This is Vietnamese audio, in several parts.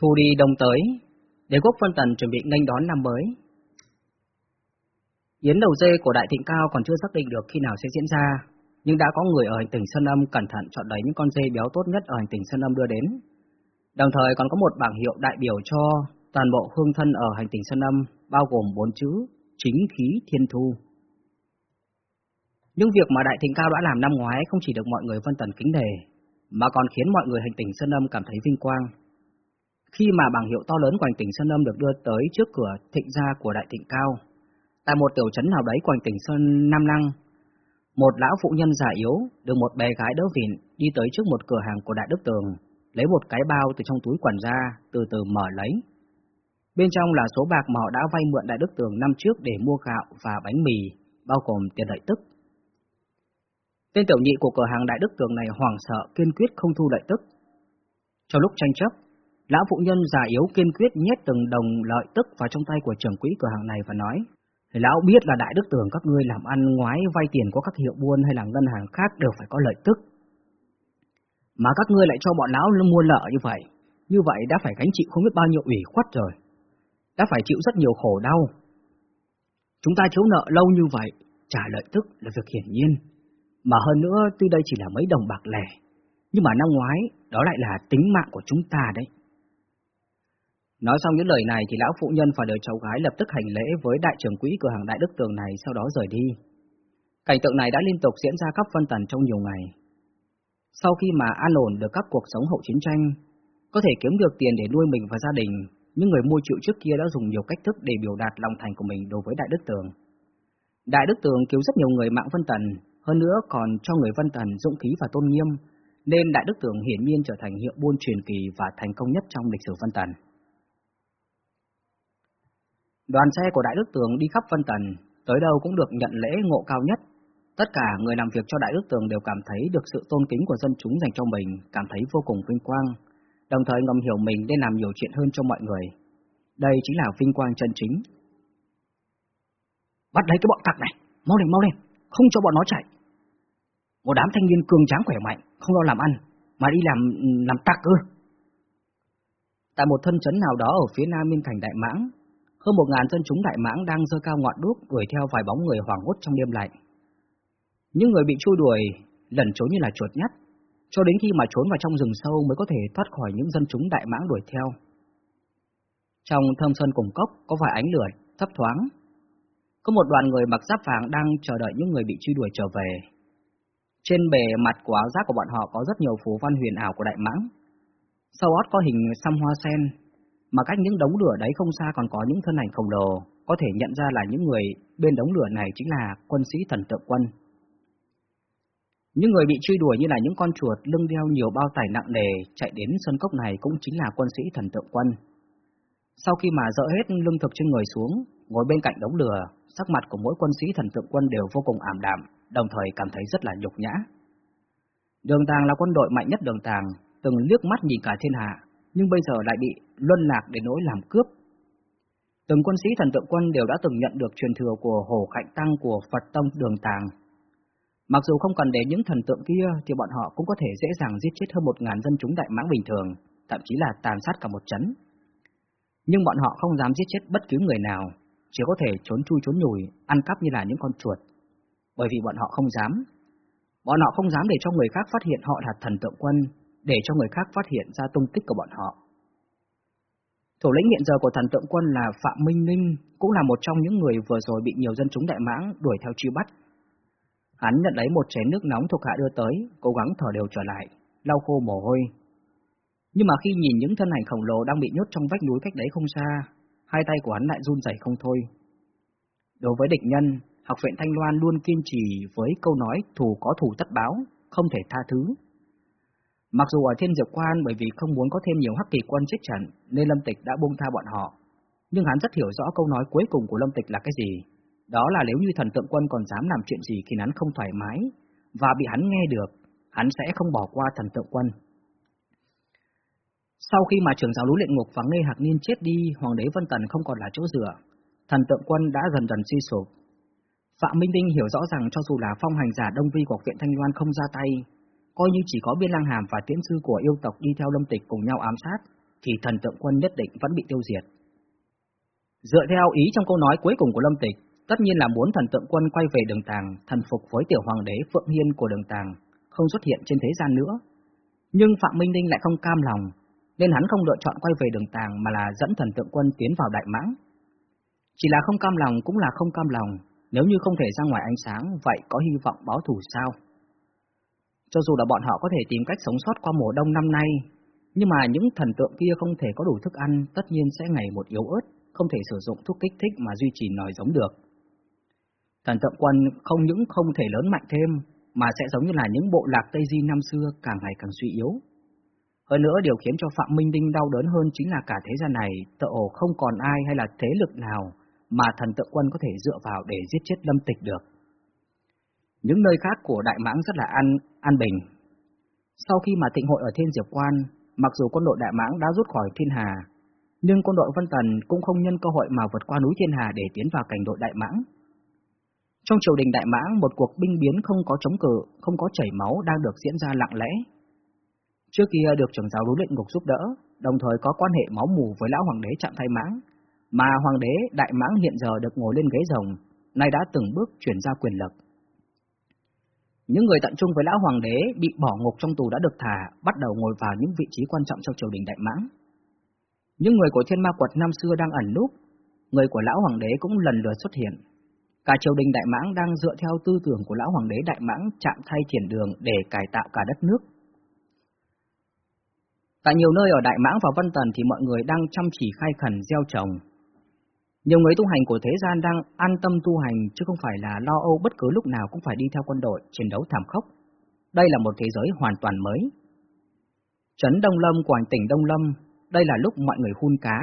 Thu đi đông tới, đế quốc phân tần chuẩn bị nghênh đón năm mới. Yến đầu dê của Đại Thịnh Cao còn chưa xác định được khi nào sẽ diễn ra, nhưng đã có người ở hành tinh Sơn Âm cẩn thận chọn lấy những con dê béo tốt nhất ở hành tinh Sơn Âm đưa đến. Đồng thời còn có một bảng hiệu đại biểu cho toàn bộ hương thân ở hành tinh Sơn Âm, bao gồm bốn chữ chính khí thiên thu. Nhưng việc mà Đại Thịnh Cao đã làm năm ngoái không chỉ được mọi người phân tần kính đề, mà còn khiến mọi người hành tinh Sơn Âm cảm thấy vinh quang. Khi mà bảng hiệu to lớn của hành Sơn Lâm được đưa tới trước cửa thịnh gia của Đại Thịnh Cao, tại một tiểu trấn nào đấy của hành Sơn Nam Lăng, một lão phụ nhân già yếu được một bé gái đỡ vịn đi tới trước một cửa hàng của Đại Đức Tường, lấy một cái bao từ trong túi quần ra, từ từ mở lấy. Bên trong là số bạc mà họ đã vay mượn Đại Đức Tường năm trước để mua gạo và bánh mì, bao gồm tiền lợi tức. Tên tiểu nhị của cửa hàng Đại Đức Tường này hoảng sợ, kiên quyết không thu lợi tức. Trong lúc tranh chấp, lão phụ nhân già yếu kiên quyết nhét từng đồng lợi tức vào trong tay của trưởng quỹ cửa hàng này và nói, Lão biết là Đại Đức tưởng các ngươi làm ăn ngoái vay tiền của các hiệu buôn hay là ngân hàng khác đều phải có lợi tức. Mà các ngươi lại cho bọn lão mua lợ như vậy, như vậy đã phải gánh chịu không biết bao nhiêu ủy khuất rồi. Đã phải chịu rất nhiều khổ đau. Chúng ta thiếu nợ lâu như vậy, trả lợi tức là việc hiển nhiên. Mà hơn nữa, tuy đây chỉ là mấy đồng bạc lẻ, nhưng mà năm ngoái, đó lại là tính mạng của chúng ta đấy. Nói xong những lời này thì lão phụ nhân và đứa cháu gái lập tức hành lễ với đại trưởng quỹ cửa hàng Đại Đức Tường này sau đó rời đi. Cảnh tượng này đã liên tục diễn ra khắp phân tần trong nhiều ngày. Sau khi mà an ổn được các cuộc sống hậu chiến tranh, có thể kiếm được tiền để nuôi mình và gia đình, những người mua chịu trước kia đã dùng nhiều cách thức để biểu đạt lòng thành của mình đối với Đại Đức Tường. Đại Đức Tường cứu rất nhiều người mạng Vân Tần, hơn nữa còn cho người Vân Tần dũng khí và tôn nghiêm, nên Đại Đức Tường hiển nhiên trở thành hiệu buôn truyền kỳ và thành công nhất trong lịch sử Vân Tần. Đoàn xe của Đại Đức Tường đi khắp Vân Tần, tới đâu cũng được nhận lễ ngộ cao nhất. Tất cả người làm việc cho Đại Đức Tường đều cảm thấy được sự tôn kính của dân chúng dành cho mình, cảm thấy vô cùng vinh quang, đồng thời ngầm hiểu mình nên làm nhiều chuyện hơn cho mọi người. Đây chính là vinh quang chân chính. Bắt lấy cái bọn tặc này, mau lên mau lên, không cho bọn nó chạy. Một đám thanh niên cường tráng khỏe mạnh, không lo làm ăn, mà đi làm làm tặc ư. Tại một thân trấn nào đó ở phía nam biên thành Đại Mãng, hơn một ngàn dân chúng Đại Mãng đang dơ cao ngọn đuốc đuổi theo vài bóng người hoảng hốt trong đêm lạnh. Những người bị truy đuổi lẩn trốn như là chuột nhắt, cho đến khi mà trốn vào trong rừng sâu mới có thể thoát khỏi những dân chúng Đại Mãng đuổi theo. Trong thâm sơn cùng cốc có vài ánh lửa thấp thoáng. Có một đoàn người mặc giáp vàng đang chờ đợi những người bị truy đuổi trở về. Trên bề mặt của áo giáp của bọn họ có rất nhiều phù văn huyền ảo của Đại Mãng. Sau ót có hình xăm hoa sen, mà cách những đống lửa đấy không xa còn có những thân ảnh khổng lồ, có thể nhận ra là những người bên đống lửa này chính là quân sĩ thần tượng quân. Những người bị truy đuổi như là những con chuột lưng đeo nhiều bao tải nặng nề chạy đến sân cốc này cũng chính là quân sĩ thần tượng quân. Sau khi mà dỡ hết lương thực trên người xuống, ngồi bên cạnh đống lửa, sắc mặt của mỗi quân sĩ thần tượng quân đều vô cùng ảm đạm, đồng thời cảm thấy rất là nhục nhã. Đường Tàng là quân đội mạnh nhất đường Tàng, từng liếc mắt nhìn cả thiên hạ, nhưng bây giờ lại bị luân lạc để nỗi làm cướp. Từng quân sĩ thần tượng quân đều đã từng nhận được truyền thừa của Hồ Khạnh Tăng của Phật Tông Đường Tàng. Mặc dù không cần đến những thần tượng kia thì bọn họ cũng có thể dễ dàng giết chết hơn một ngàn dân chúng đại mãng bình thường, thậm chí là tàn sát cả một chấn. Nhưng bọn họ không dám giết chết bất cứ người nào, chỉ có thể trốn chui trốn nhủi, ăn cắp như là những con chuột. Bởi vì bọn họ không dám. Bọn họ không dám để cho người khác phát hiện họ là thần tượng quân, để cho người khác phát hiện ra tung tích của bọn họ. Thủ lĩnh hiện giờ của thần tượng quân là Phạm Minh Ninh, cũng là một trong những người vừa rồi bị nhiều dân chúng đại mãng đuổi theo truy bắt. Hắn nhận lấy một chén nước nóng thuộc hạ đưa tới, cố gắng thở đều trở lại, lau khô mồ hôi. Nhưng mà khi nhìn những thân ảnh khổng lồ đang bị nhốt trong vách núi cách đấy không xa, hai tay của hắn lại run rẩy không thôi. Đối với địch nhân, học viện Thanh Loan luôn kiên trì với câu nói thù có thù tất báo, không thể tha thứ. Mặc dù ở thiên diệp quan bởi vì không muốn có thêm nhiều hắc kỳ quân chết trận nên Lâm Tịch đã buông tha bọn họ, nhưng hắn rất hiểu rõ câu nói cuối cùng của Lâm Tịch là cái gì. Đó là nếu như thần tượng quân còn dám làm chuyện gì khi hắn không thoải mái và bị hắn nghe được, hắn sẽ không bỏ qua thần tượng quân. Sau khi mà trưởng giáo lũ luyện ngục và Ngây Hạc Niên chết đi, Hoàng đế Vân Tần không còn là chỗ dựa, thần tượng quân đã dần dần suy sụp. Phạm Minh Đinh hiểu rõ rằng cho dù là phong hành giả Đông Vi của viện Thanh Loan không ra tay, coi như chỉ có Biên Lang Hàm và tiễn sư của yêu tộc đi theo Lâm Tịch cùng nhau ám sát, thì thần tượng quân nhất định vẫn bị tiêu diệt. Dựa theo ý trong câu nói cuối cùng của Lâm Tịch, tất nhiên là muốn thần tượng quân quay về đường tàng, thần phục với tiểu hoàng đế Phượng Hiên của đường tàng, không xuất hiện trên thế gian nữa. Nhưng Phạm Minh ninh lại không cam lòng, nên hắn không lựa chọn quay về đường tàng mà là dẫn thần tượng quân tiến vào Đại Mãng. Chỉ là không cam lòng cũng là không cam lòng, nếu như không thể ra ngoài ánh sáng, vậy có hy vọng báo thù sao? Cho dù là bọn họ có thể tìm cách sống sót qua mùa đông năm nay, nhưng mà những thần tượng kia không thể có đủ thức ăn, tất nhiên sẽ ngày một yếu ớt, không thể sử dụng thuốc kích thích mà duy trì nòi giống được. Thần tượng quân không những không thể lớn mạnh thêm, mà sẽ giống như là những bộ lạc Tây Di năm xưa càng ngày càng suy yếu. Hơn nữa điều khiến cho Phạm Minh Đinh đau đớn hơn chính là cả thế gian này tựa hồ không còn ai hay là thế lực nào mà thần tượng quân có thể dựa vào để giết chết lâm tịch được. Những nơi khác của Đại Mãng rất là an, an bình. Sau khi mà tịnh hội ở Thiên Diệp Quan, mặc dù quân đội Đại Mãng đã rút khỏi Thiên Hà, nhưng quân đội Vân Tần cũng không nhân cơ hội mà vượt qua núi Thiên Hà để tiến vào cảnh đội Đại Mãng. Trong triều đình Đại Mãng, một cuộc binh biến không có chống cự, không có chảy máu đang được diễn ra lặng lẽ. Trước kia được trưởng giáo đối luyện ngục giúp đỡ, đồng thời có quan hệ máu mù với lão hoàng đế chạm Thay Mãng, mà hoàng đế Đại Mãng hiện giờ được ngồi lên ghế rồng, nay đã từng bước chuyển ra quyền lực. Những người tận trung với lão hoàng đế bị bỏ ngục trong tù đã được thả, bắt đầu ngồi vào những vị trí quan trọng trong triều đình Đại Mãng. Những người của thiên ma quật năm xưa đang ẩn núp, người của lão hoàng đế cũng lần lượt xuất hiện. Cả triều đình Đại Mãng đang dựa theo tư tưởng của lão hoàng đế Đại Mãng chạm thay thiền đường để cải tạo cả đất nước. Tại nhiều nơi ở Đại Mãng và Vân Tần thì mọi người đang chăm chỉ khai khẩn gieo trồng, nhiều người tu hành của thế gian đang an tâm tu hành chứ không phải là lo âu bất cứ lúc nào cũng phải đi theo quân đội chiến đấu thảm khốc. Đây là một thế giới hoàn toàn mới. Trấn Đông Lâm của tỉnh Đông Lâm, đây là lúc mọi người hun cá.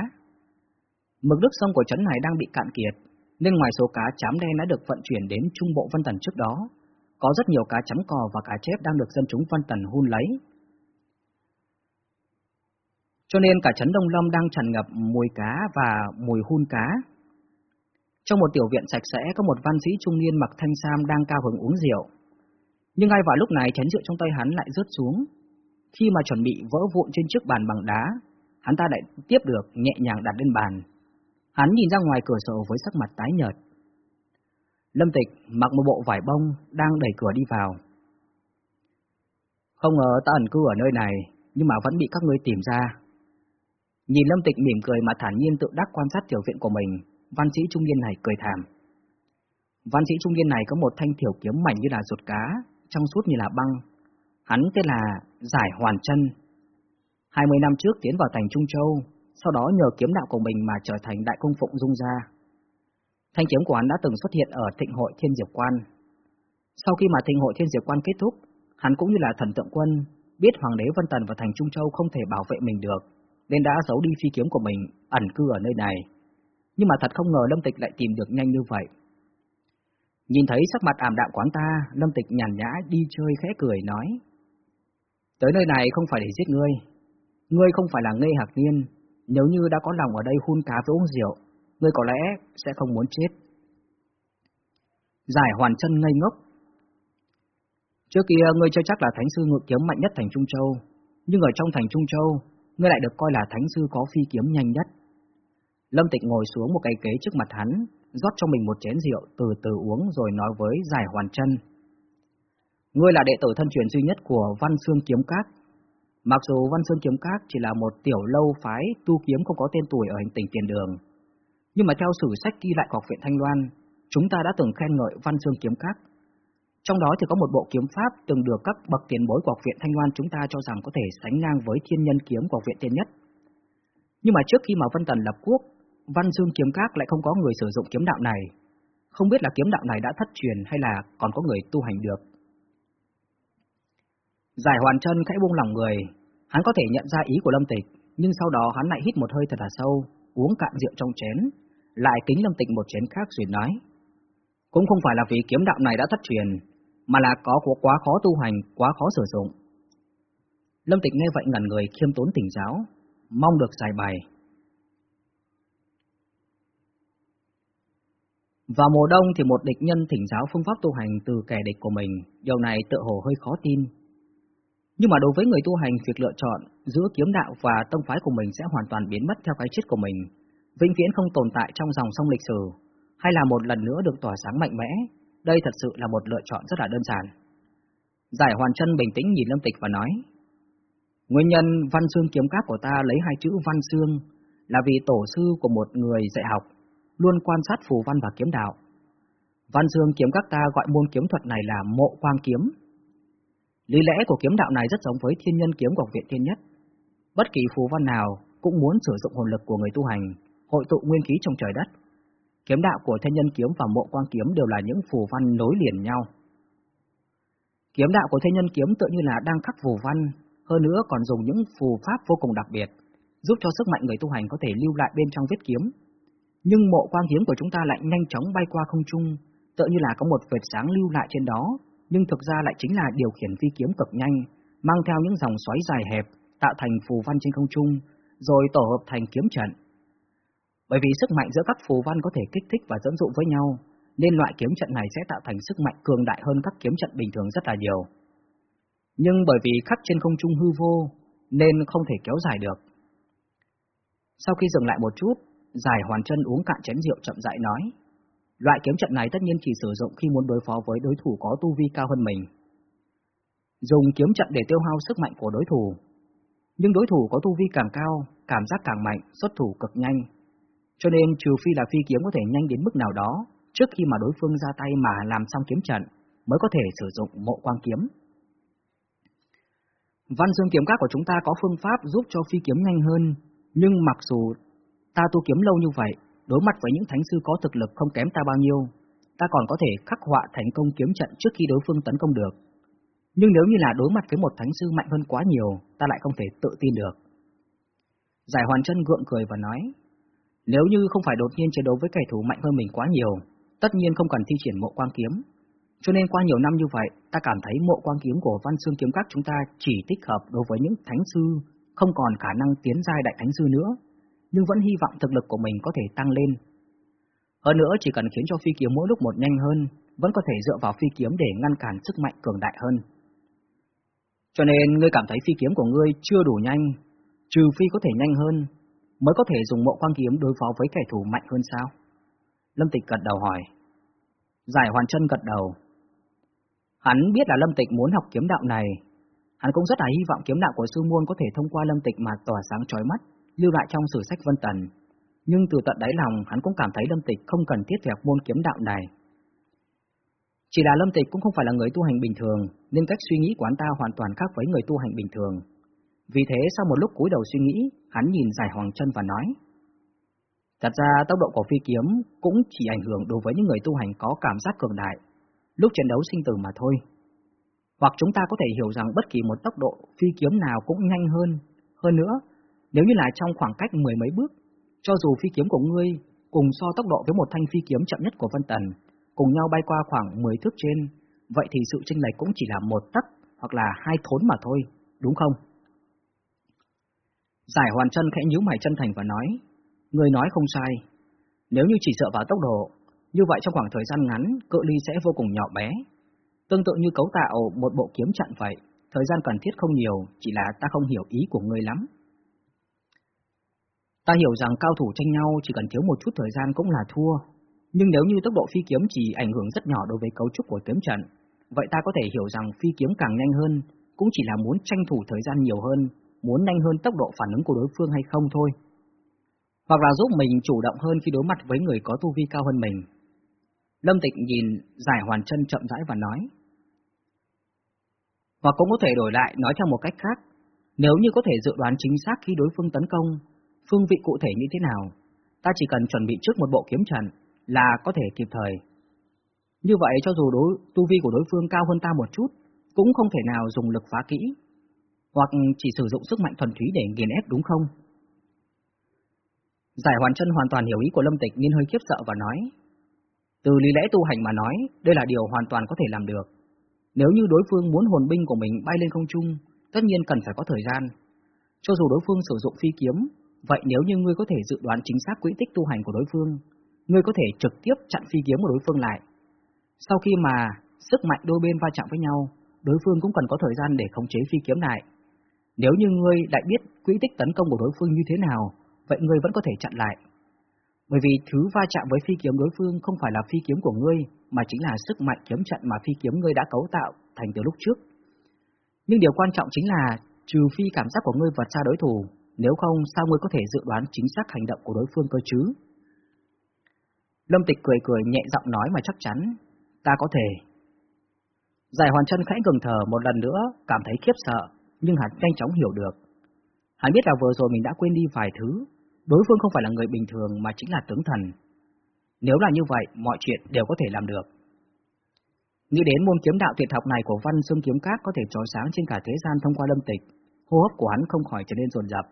Mực nước sông của trấn này đang bị cạn kiệt, nên ngoài số cá chám đen đã được vận chuyển đến Trung Bộ Vân Tần trước đó, có rất nhiều cá chấm cò và cá chép đang được dân chúng Vân Tần hun lấy. Cho nên cả trấn Đông Lâm đang tràn ngập mùi cá và mùi hun cá. Trong một tiểu viện sạch sẽ có một văn sĩ trung niên mặc thanh sam đang cao hứng uống rượu. Nhưng ngay vào lúc này chén rượu trong tay hắn lại rớt xuống. Khi mà chuẩn bị vỡ vụn trên chiếc bàn bằng đá, hắn ta lại tiếp được nhẹ nhàng đặt lên bàn. Hắn nhìn ra ngoài cửa sổ với sắc mặt tái nhợt. Lâm Tịch mặc một bộ vải bông đang đẩy cửa đi vào. Không ngờ ta ẩn cư ở nơi này, nhưng mà vẫn bị các ngươi tìm ra. Nhìn Lâm Tịch mỉm cười mà thản nhiên tự đắc quan sát tiểu viện của mình, văn sĩ trung niên này cười thảm. Văn sĩ trung niên này có một thanh thiểu kiếm mảnh như là ruột cá, trong suốt như là băng. Hắn tên là Giải Hoàn Chân. 20 năm trước tiến vào thành Trung Châu, sau đó nhờ kiếm đạo của mình mà trở thành đại công phụng dung gia. Thanh kiếm của hắn đã từng xuất hiện ở thịnh hội Thiên Diệp Quan. Sau khi mà thịnh hội Thiên Diệp Quan kết thúc, hắn cũng như là thần tượng quân, biết Hoàng đế Vân Tần và thành Trung Châu không thể bảo vệ mình được, nên đã giấu đi phi kiếm của mình, ẩn cư ở nơi này nhưng mà thật không ngờ Lâm Tịch lại tìm được nhanh như vậy. Nhìn thấy sắc mặt ảm đạm quán ta, Lâm Tịch nhàn nhã đi chơi khẽ cười nói. Tới nơi này không phải để giết ngươi. Ngươi không phải là ngây hạc niên, nếu như đã có lòng ở đây hun cá với uống rượu, ngươi có lẽ sẽ không muốn chết. Giải hoàn chân ngây ngốc. Trước kia ngươi cho chắc là thánh sư ngự kiếm mạnh nhất thành Trung Châu, nhưng ở trong thành Trung Châu, ngươi lại được coi là thánh sư có phi kiếm nhanh nhất. Lâm Tịch ngồi xuống một cái ghế trước mặt hắn, rót cho mình một chén rượu, từ từ uống rồi nói với Giải Hoàn Chân. Ngươi là đệ tử thân truyền duy nhất của Văn Xương Kiếm Các. Mặc dù Văn Xương Kiếm Các chỉ là một tiểu lâu phái tu kiếm không có tên tuổi ở hành tinh tiền đường, nhưng mà theo sử sách ghi lại của học viện Thanh Loan, chúng ta đã từng khen ngợi Văn Xương Kiếm Các. Trong đó thì có một bộ kiếm pháp từng được các bậc tiền bối của học viện Thanh Loan chúng ta cho rằng có thể sánh ngang với thiên nhân kiếm của học viện tiên nhất. Nhưng mà trước khi mà Vân Tần lập quốc, Văn Dương kiếm các lại không có người sử dụng kiếm đạo này, không biết là kiếm đạo này đã thất truyền hay là còn có người tu hành được. Giải hoàn chân khẽ buông lòng người, hắn có thể nhận ra ý của Lâm Tịch, nhưng sau đó hắn lại hít một hơi thật là sâu, uống cạn rượu trong chén, lại kính Lâm Tịch một chén khác rồi nói. Cũng không phải là vì kiếm đạo này đã thất truyền, mà là có quá khó tu hành, quá khó sử dụng. Lâm Tịch nghe vậy ngẩn người khiêm tốn tỉnh giáo, mong được giải bài. Vào mùa đông thì một địch nhân thỉnh giáo phương pháp tu hành từ kẻ địch của mình, điều này tự hồ hơi khó tin. Nhưng mà đối với người tu hành, việc lựa chọn giữa kiếm đạo và tông phái của mình sẽ hoàn toàn biến mất theo cái chết của mình, vĩnh viễn không tồn tại trong dòng sông lịch sử, hay là một lần nữa được tỏa sáng mạnh mẽ, đây thật sự là một lựa chọn rất là đơn giản. Giải hoàn chân bình tĩnh nhìn Lâm Tịch và nói, Nguyên nhân văn xương kiếm cáp của ta lấy hai chữ văn xương là vì tổ sư của một người dạy học luôn quan sát phù văn và kiếm đạo. Văn dương kiếm các ta gọi môn kiếm thuật này là mộ quang kiếm. Lý lẽ của kiếm đạo này rất giống với thiên nhân kiếm của viện thiên nhất. Bất kỳ phù văn nào cũng muốn sử dụng hồn lực của người tu hành, hội tụ nguyên khí trong trời đất. Kiếm đạo của thiên nhân kiếm và mộ quang kiếm đều là những phù văn nối liền nhau. Kiếm đạo của thiên nhân kiếm tự như là đang khắc phù văn, hơn nữa còn dùng những phù pháp vô cùng đặc biệt, giúp cho sức mạnh người tu hành có thể lưu lại bên trong vết kiếm. Nhưng mộ quang kiếm của chúng ta lại nhanh chóng bay qua không trung, tự như là có một vệt sáng lưu lại trên đó, nhưng thực ra lại chính là điều khiển phi kiếm cực nhanh, mang theo những dòng xoáy dài hẹp, tạo thành phù văn trên không trung, rồi tổ hợp thành kiếm trận. Bởi vì sức mạnh giữa các phù văn có thể kích thích và dẫn dụ với nhau, nên loại kiếm trận này sẽ tạo thành sức mạnh cường đại hơn các kiếm trận bình thường rất là nhiều. Nhưng bởi vì khắc trên không trung hư vô, nên không thể kéo dài được. Sau khi dừng lại một chút, Giải hoàn chân uống cạn chén rượu chậm rãi nói. Loại kiếm trận này tất nhiên chỉ sử dụng khi muốn đối phó với đối thủ có tu vi cao hơn mình. Dùng kiếm trận để tiêu hao sức mạnh của đối thủ. Nhưng đối thủ có tu vi càng cao, cảm giác càng mạnh, xuất thủ cực nhanh. Cho nên trừ phi là phi kiếm có thể nhanh đến mức nào đó, trước khi mà đối phương ra tay mà làm xong kiếm trận, mới có thể sử dụng mộ quang kiếm. Văn dương kiếm các của chúng ta có phương pháp giúp cho phi kiếm nhanh hơn, nhưng mặc dù ta tu kiếm lâu như vậy, đối mặt với những thánh sư có thực lực không kém ta bao nhiêu, ta còn có thể khắc họa thành công kiếm trận trước khi đối phương tấn công được. Nhưng nếu như là đối mặt với một thánh sư mạnh hơn quá nhiều, ta lại không thể tự tin được. Giải hoàn chân gượng cười và nói, nếu như không phải đột nhiên chiến đấu với kẻ thù mạnh hơn mình quá nhiều, tất nhiên không cần thi triển mộ quang kiếm. Cho nên qua nhiều năm như vậy, ta cảm thấy mộ quang kiếm của văn xương kiếm các chúng ta chỉ thích hợp đối với những thánh sư không còn khả năng tiến giai đại thánh sư nữa, nhưng vẫn hy vọng thực lực của mình có thể tăng lên. Hơn nữa chỉ cần khiến cho phi kiếm mỗi lúc một nhanh hơn, vẫn có thể dựa vào phi kiếm để ngăn cản sức mạnh cường đại hơn. Cho nên ngươi cảm thấy phi kiếm của ngươi chưa đủ nhanh, trừ phi có thể nhanh hơn, mới có thể dùng mộ quang kiếm đối phó với kẻ thù mạnh hơn sao? Lâm Tịch gật đầu hỏi. Giải hoàn chân gật đầu. Hắn biết là Lâm Tịch muốn học kiếm đạo này, hắn cũng rất là hy vọng kiếm đạo của sư muôn có thể thông qua Lâm Tịch mà tỏa sáng chói mắt, lưu lại trong sử sách Vân Tần, nhưng từ tận đáy lòng hắn cũng cảm thấy Lâm Tịch không cần thiết theo học môn kiếm đạo này. Chỉ là Lâm Tịch cũng không phải là người tu hành bình thường, nên cách suy nghĩ của hắn ta hoàn toàn khác với người tu hành bình thường. Vì thế sau một lúc cúi đầu suy nghĩ, hắn nhìn Giải Hoàng Chân và nói: Thật ra tốc độ của phi kiếm cũng chỉ ảnh hưởng đối với những người tu hành có cảm giác cường đại, lúc chiến đấu sinh tử mà thôi. Hoặc chúng ta có thể hiểu rằng bất kỳ một tốc độ phi kiếm nào cũng nhanh hơn. Hơn nữa, nếu như là trong khoảng cách mười mấy bước, cho dù phi kiếm của ngươi cùng so tốc độ với một thanh phi kiếm chậm nhất của Vân Tần, cùng nhau bay qua khoảng 10 thước trên, vậy thì sự chênh lệch cũng chỉ là một tấc hoặc là hai thốn mà thôi, đúng không? Giải hoàn chân khẽ nhíu mày chân thành và nói, người nói không sai, nếu như chỉ sợ vào tốc độ, như vậy trong khoảng thời gian ngắn, cự ly sẽ vô cùng nhỏ bé. Tương tự như cấu tạo một bộ kiếm trận vậy, thời gian cần thiết không nhiều, chỉ là ta không hiểu ý của ngươi lắm. Ta hiểu rằng cao thủ tranh nhau chỉ cần thiếu một chút thời gian cũng là thua, nhưng nếu như tốc độ phi kiếm chỉ ảnh hưởng rất nhỏ đối với cấu trúc của kiếm trận, vậy ta có thể hiểu rằng phi kiếm càng nhanh hơn cũng chỉ là muốn tranh thủ thời gian nhiều hơn, muốn nhanh hơn tốc độ phản ứng của đối phương hay không thôi. Hoặc là giúp mình chủ động hơn khi đối mặt với người có tu vi cao hơn mình. Lâm Tịch nhìn giải hoàn chân chậm rãi và nói. Hoặc cũng có thể đổi lại nói theo một cách khác, nếu như có thể dự đoán chính xác khi đối phương tấn công, phương vị cụ thể như thế nào, ta chỉ cần chuẩn bị trước một bộ kiếm trận là có thể kịp thời. Như vậy cho dù đối tu vi của đối phương cao hơn ta một chút, cũng không thể nào dùng lực phá kỹ, hoặc chỉ sử dụng sức mạnh thuần túy để nghiền ép đúng không? Giải hoàn chân hoàn toàn hiểu ý của Lâm Tịch nên hơi khiếp sợ và nói, từ lý lẽ tu hành mà nói, đây là điều hoàn toàn có thể làm được. Nếu như đối phương muốn hồn binh của mình bay lên không trung, tất nhiên cần phải có thời gian. Cho dù đối phương sử dụng phi kiếm, vậy nếu như ngươi có thể dự đoán chính xác quỹ tích tu hành của đối phương, ngươi có thể trực tiếp chặn phi kiếm của đối phương lại. Sau khi mà sức mạnh đôi bên va chạm với nhau, đối phương cũng cần có thời gian để khống chế phi kiếm lại. Nếu như ngươi đã biết quỹ tích tấn công của đối phương như thế nào, vậy ngươi vẫn có thể chặn lại. Bởi vì thứ va chạm với phi kiếm đối phương không phải là phi kiếm của ngươi, mà chính là sức mạnh kiếm trận mà phi kiếm ngươi đã cấu tạo thành từ lúc trước. Nhưng điều quan trọng chính là, trừ phi cảm giác của ngươi vượt xa đối thủ, nếu không sao ngươi có thể dự đoán chính xác hành động của đối phương cơ chứ? Lâm Tịch cười cười nhẹ giọng nói mà chắc chắn, ta có thể. Giải hoàn chân khẽ ngừng thở một lần nữa, cảm thấy khiếp sợ, nhưng hắn nhanh chóng hiểu được. Hắn biết là vừa rồi mình đã quên đi vài thứ, đối phương không phải là người bình thường mà chính là tướng thần. Nếu là như vậy, mọi chuyện đều có thể làm được. Nghĩ đến môn kiếm đạo tuyệt học này của Văn Xương Kiếm Các có thể trói sáng trên cả thế gian thông qua lâm tịch, hô hấp của hắn không khỏi trở nên rồn rập.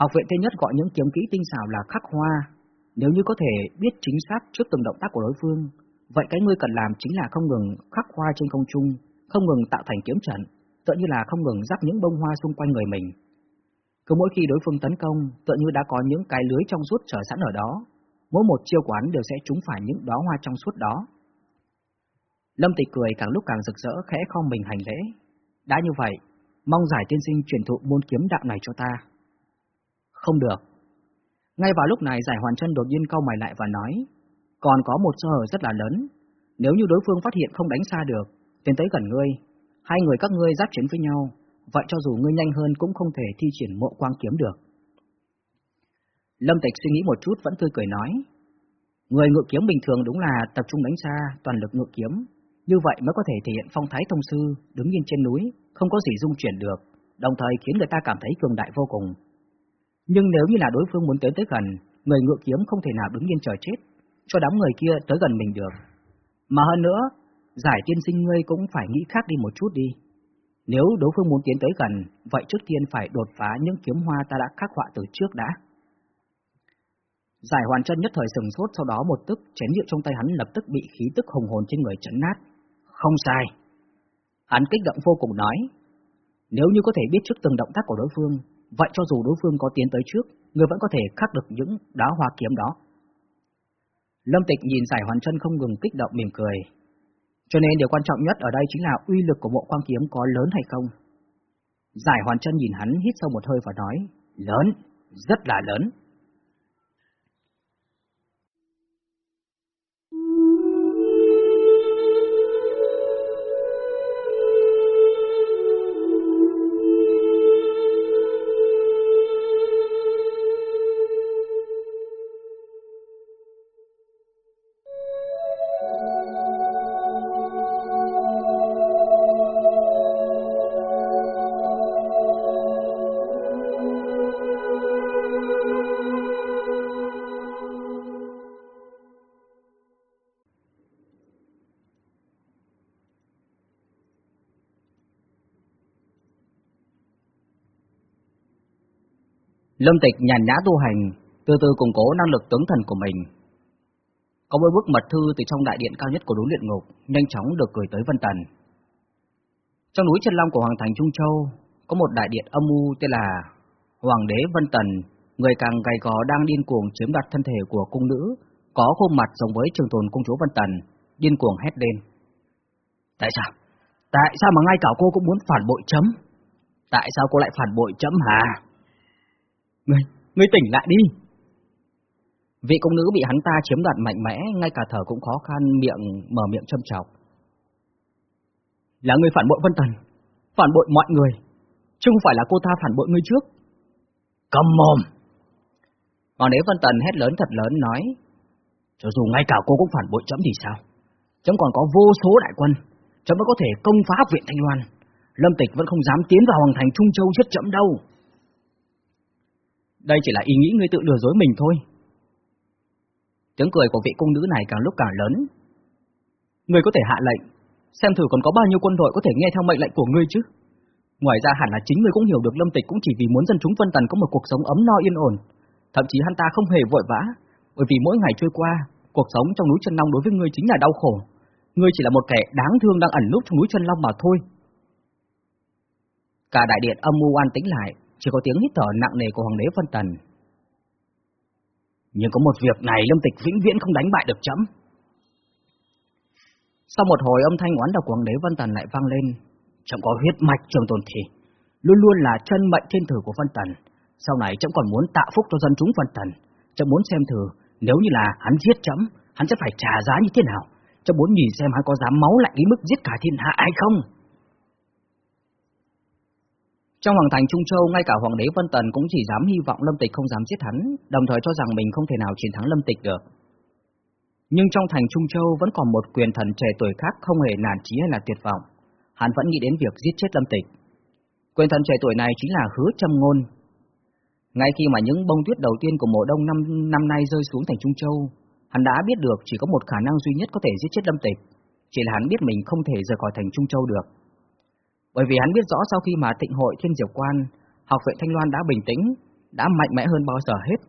Học viện thứ nhất gọi những kiếm kỹ tinh xảo là khắc hoa, nếu như có thể biết chính xác trước từng động tác của đối phương, vậy cái ngươi cần làm chính là không ngừng khắc hoa trên không trung, không ngừng tạo thành kiếm trận, tựa như là không ngừng rắc những bông hoa xung quanh người mình. Cứ mỗi khi đối phương tấn công, tựa như đã có những cái lưới trong suốt chờ sẵn ở đó, mỗi một chiêu quán đều sẽ trúng phải những đóa hoa trong suốt đó. Lâm Tịch cười càng lúc càng rực rỡ khẽ không mình hành lễ. Đã như vậy, mong giải tiên sinh truyền thụ môn kiếm đạo này cho ta. Không được. Ngay vào lúc này giải hoàn chân đột nhiên cau mày lại và nói, còn có một sơ hở rất là lớn. Nếu như đối phương phát hiện không đánh xa được, tiến tới gần ngươi, hai người các ngươi giáp chiến với nhau, vậy cho dù ngươi nhanh hơn cũng không thể thi triển mộ quang kiếm được. Lâm Tịch suy nghĩ một chút vẫn tươi cười nói, người ngự kiếm bình thường đúng là tập trung đánh xa, toàn lực ngự kiếm, như vậy mới có thể thể hiện phong thái thông sư, đứng yên trên núi, không có gì dung chuyển được, đồng thời khiến người ta cảm thấy cường đại vô cùng. Nhưng nếu như là đối phương muốn tới tới gần, người ngựa kiếm không thể nào đứng yên chờ chết, cho đám người kia tới gần mình được. Mà hơn nữa, giải tiên sinh ngươi cũng phải nghĩ khác đi một chút đi. Nếu đối phương muốn tiến tới gần, vậy trước tiên phải đột phá những kiếm hoa ta đã khắc họa từ trước đã. Giải hoàn chân nhất thời sừng sốt sau đó một tức, chén rượu trong tay hắn lập tức bị khí tức hùng hồn trên người chấn nát. Không sai. Hắn kích động vô cùng nói, nếu như có thể biết trước từng động tác của đối phương, vậy cho dù đối phương có tiến tới trước, người vẫn có thể khắc được những đá hoa kiếm đó. Lâm Tịch nhìn giải hoàn chân không ngừng kích động mỉm cười. Cho nên điều quan trọng nhất ở đây chính là uy lực của bộ quang kiếm có lớn hay không. Giải hoàn chân nhìn hắn hít sâu một hơi và nói, lớn, rất là lớn. Lâm Tịch nhàn nhã tu hành, từ từ củng cố năng lực tướng thần của mình. Có một bức mật thư từ trong đại điện cao nhất của núi luyện ngục, nhanh chóng được gửi tới Vân Tần. Trong núi chân long của Hoàng thành Trung Châu, có một đại điện âm u tên là Hoàng đế Vân Tần, người càng gầy gò đang điên cuồng chiếm đoạt thân thể của cung nữ, có khuôn mặt giống với trường tồn công chúa Vân Tần, điên cuồng hét lên. Tại sao? Tại sao mà ngay cả cô cũng muốn phản bội chấm? Tại sao cô lại phản bội chấm hả? Ngươi, ngươi tỉnh lại đi! Vị công nữ bị hắn ta chiếm đoạt mạnh mẽ, ngay cả thở cũng khó khăn, miệng mở miệng châm chọc. Là người phản bội Vân Tần, phản bội mọi người, chứ không phải là cô ta phản bội ngươi trước. Cầm mồm! Hoàng đế Vân Tần hét lớn thật lớn nói, cho dù ngay cả cô cũng phản bội chấm thì sao? Chấm còn có vô số đại quân, chấm vẫn có thể công phá viện Thanh Loan. Lâm Tịch vẫn không dám tiến vào hoàng thành Trung Châu giết chấm đâu. Đây chỉ là ý nghĩ ngươi tự lừa dối mình thôi. Tiếng cười của vị cung nữ này càng lúc càng lớn. Ngươi có thể hạ lệnh, xem thử còn có bao nhiêu quân đội có thể nghe theo mệnh lệnh của ngươi chứ. Ngoài ra hẳn là chính ngươi cũng hiểu được Lâm Tịch cũng chỉ vì muốn dân chúng Vân Tần có một cuộc sống ấm no yên ổn. Thậm chí hắn ta không hề vội vã, bởi vì mỗi ngày trôi qua, cuộc sống trong núi chân long đối với ngươi chính là đau khổ. Ngươi chỉ là một kẻ đáng thương đang ẩn núp trong núi chân long mà thôi. Cả đại điện âm u an tĩnh lại, chỉ có tiếng hít thở nặng nề của Hoàng đế phân Tần. Nhưng có một việc này Lâm Tịch vĩnh viễn không đánh bại được chấm. Sau một hồi âm thanh oán độc của hoàng đế phân Tần lại vang lên, chấm có huyết mạch trường tồn thì, luôn luôn là chân mệnh thiên tử của phân Tần. Sau này chấm còn muốn tạ phúc cho dân chúng phân Tần, chấm muốn xem thử nếu như là hắn giết chấm, hắn sẽ phải trả giá như thế nào. Chấm muốn nhìn xem hắn có dám máu lạnh đến mức giết cả thiên hạ hay không. Trong hoàng thành Trung Châu, ngay cả hoàng đế Vân Tần cũng chỉ dám hy vọng Lâm Tịch không dám giết hắn, đồng thời cho rằng mình không thể nào chiến thắng Lâm Tịch được. Nhưng trong thành Trung Châu vẫn còn một quyền thần trẻ tuổi khác không hề nản chí hay là tuyệt vọng. Hắn vẫn nghĩ đến việc giết chết Lâm Tịch. Quyền thần trẻ tuổi này chính là Hứa Trâm Ngôn. Ngay khi mà những bông tuyết đầu tiên của mùa đông năm năm nay rơi xuống thành Trung Châu, hắn đã biết được chỉ có một khả năng duy nhất có thể giết chết Lâm Tịch, chỉ là hắn biết mình không thể rời khỏi thành Trung Châu được. Bởi vì hắn biết rõ sau khi mà tịnh hội Thiên Diệu Quan, học viện Thanh Loan đã bình tĩnh, đã mạnh mẽ hơn bao giờ hết.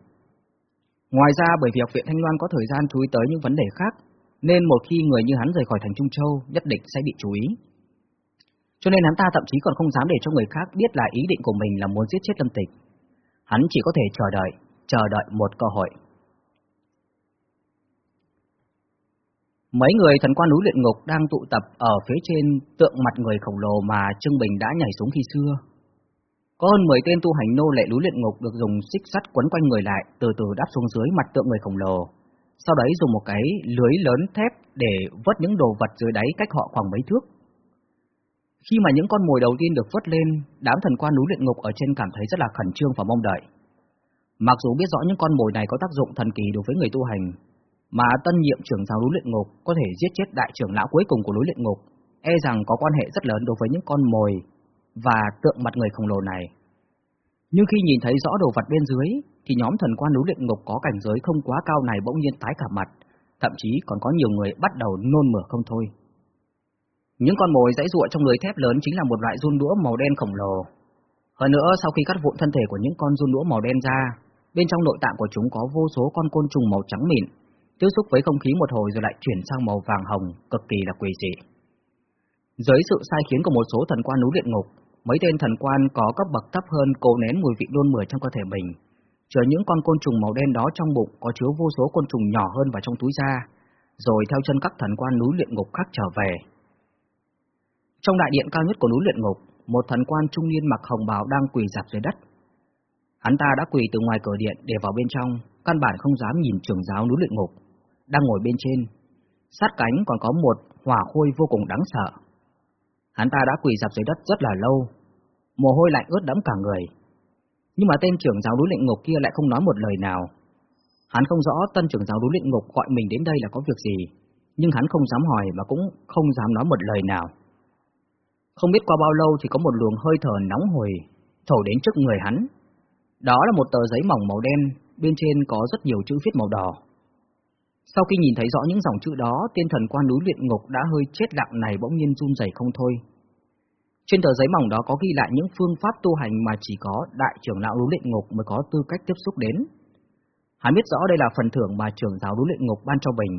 Ngoài ra bởi vì học viện Thanh Loan có thời gian chú ý tới những vấn đề khác, nên một khi người như hắn rời khỏi thành Trung Châu nhất định sẽ bị chú ý. Cho nên hắn ta thậm chí còn không dám để cho người khác biết là ý định của mình là muốn giết chết Lâm Tịch. Hắn chỉ có thể chờ đợi, chờ đợi một cơ hội. Mấy người thần quan núi luyện ngục đang tụ tập ở phía trên tượng mặt người khổng lồ mà Trương Bình đã nhảy xuống khi xưa. Có hơn 10 tên tu hành nô lệ núi luyện ngục được dùng xích sắt quấn quanh người lại, từ từ đáp xuống dưới mặt tượng người khổng lồ. Sau đấy dùng một cái lưới lớn thép để vớt những đồ vật dưới đáy cách họ khoảng mấy thước. Khi mà những con mồi đầu tiên được vớt lên, đám thần quan núi luyện ngục ở trên cảm thấy rất là khẩn trương và mong đợi. Mặc dù biết rõ những con mồi này có tác dụng thần kỳ đối với người tu hành, mà tân nhiệm trưởng giáo núi luyện ngục có thể giết chết đại trưởng lão cuối cùng của núi luyện ngục, e rằng có quan hệ rất lớn đối với những con mồi và tượng mặt người khổng lồ này. Nhưng khi nhìn thấy rõ đồ vật bên dưới, thì nhóm thần quan núi luyện ngục có cảnh giới không quá cao này bỗng nhiên tái cả mặt, thậm chí còn có nhiều người bắt đầu nôn mửa không thôi. Những con mồi dãy ruộng trong lưới thép lớn chính là một loại run đũa màu đen khổng lồ. Hơn nữa, sau khi cắt vụn thân thể của những con run đũa màu đen ra, bên trong nội tạng của chúng có vô số con côn trùng màu trắng mịn, tiếp xúc với không khí một hồi rồi lại chuyển sang màu vàng hồng, cực kỳ là quỷ dị. Dưới sự sai khiến của một số thần quan núi luyện ngục, mấy tên thần quan có cấp bậc thấp hơn cố nén mùi vị đôn mửa trong cơ thể mình, chờ những con côn trùng màu đen đó trong bụng có chứa vô số côn trùng nhỏ hơn vào trong túi da, rồi theo chân các thần quan núi luyện ngục khác trở về. Trong đại điện cao nhất của núi luyện ngục, một thần quan trung niên mặc hồng bào đang quỳ dạp dưới đất. Hắn ta đã quỳ từ ngoài cửa điện để vào bên trong, căn bản không dám nhìn trưởng giáo núi luyện ngục đang ngồi bên trên. Sát cánh còn có một hỏa khôi vô cùng đáng sợ. Hắn ta đã quỳ dạp dưới đất rất là lâu, mồ hôi lạnh ướt đẫm cả người. Nhưng mà tên trưởng giáo núi luyện ngục kia lại không nói một lời nào. Hắn không rõ tân trưởng giáo núi luyện ngục gọi mình đến đây là có việc gì, nhưng hắn không dám hỏi và cũng không dám nói một lời nào. Không biết qua bao lâu thì có một luồng hơi thở nóng hồi thổi đến trước người hắn. Đó là một tờ giấy mỏng màu đen, bên trên có rất nhiều chữ viết màu đỏ. Sau khi nhìn thấy rõ những dòng chữ đó, tiên thần quan núi luyện ngục đã hơi chết lặng này bỗng nhiên run rẩy không thôi. Trên tờ giấy mỏng đó có ghi lại những phương pháp tu hành mà chỉ có đại trưởng lão núi luyện ngục mới có tư cách tiếp xúc đến. Hắn biết rõ đây là phần thưởng mà trưởng giáo núi luyện ngục ban cho mình,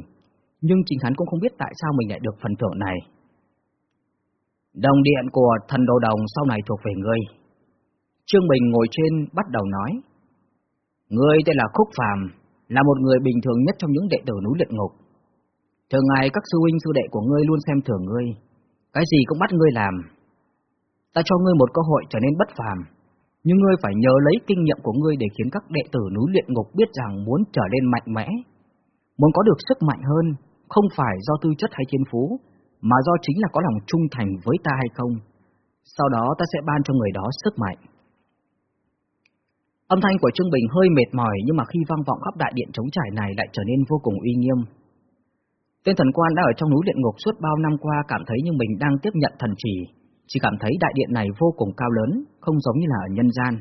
nhưng chính hắn cũng không biết tại sao mình lại được phần thưởng này. Đồng điện của thần đồ đồng sau này thuộc về ngươi. Trương Bình ngồi trên bắt đầu nói. Ngươi tên là Khúc Phàm, là một người bình thường nhất trong những đệ tử núi luyện ngục. Thường ngày các sư huynh sư đệ của ngươi luôn xem thường ngươi, cái gì cũng bắt ngươi làm. Ta cho ngươi một cơ hội trở nên bất phàm, nhưng ngươi phải nhớ lấy kinh nghiệm của ngươi để khiến các đệ tử núi luyện ngục biết rằng muốn trở nên mạnh mẽ, muốn có được sức mạnh hơn, không phải do tư chất hay thiên phú, mà do chính là có lòng trung thành với ta hay không. Sau đó ta sẽ ban cho người đó sức mạnh. Âm thanh của Trương Bình hơi mệt mỏi nhưng mà khi vang vọng khắp đại điện trống trải này lại trở nên vô cùng uy nghiêm. Tên thần quan đã ở trong núi luyện ngục suốt bao năm qua cảm thấy như mình đang tiếp nhận thần chỉ, chỉ cảm thấy đại điện này vô cùng cao lớn, không giống như là ở nhân gian.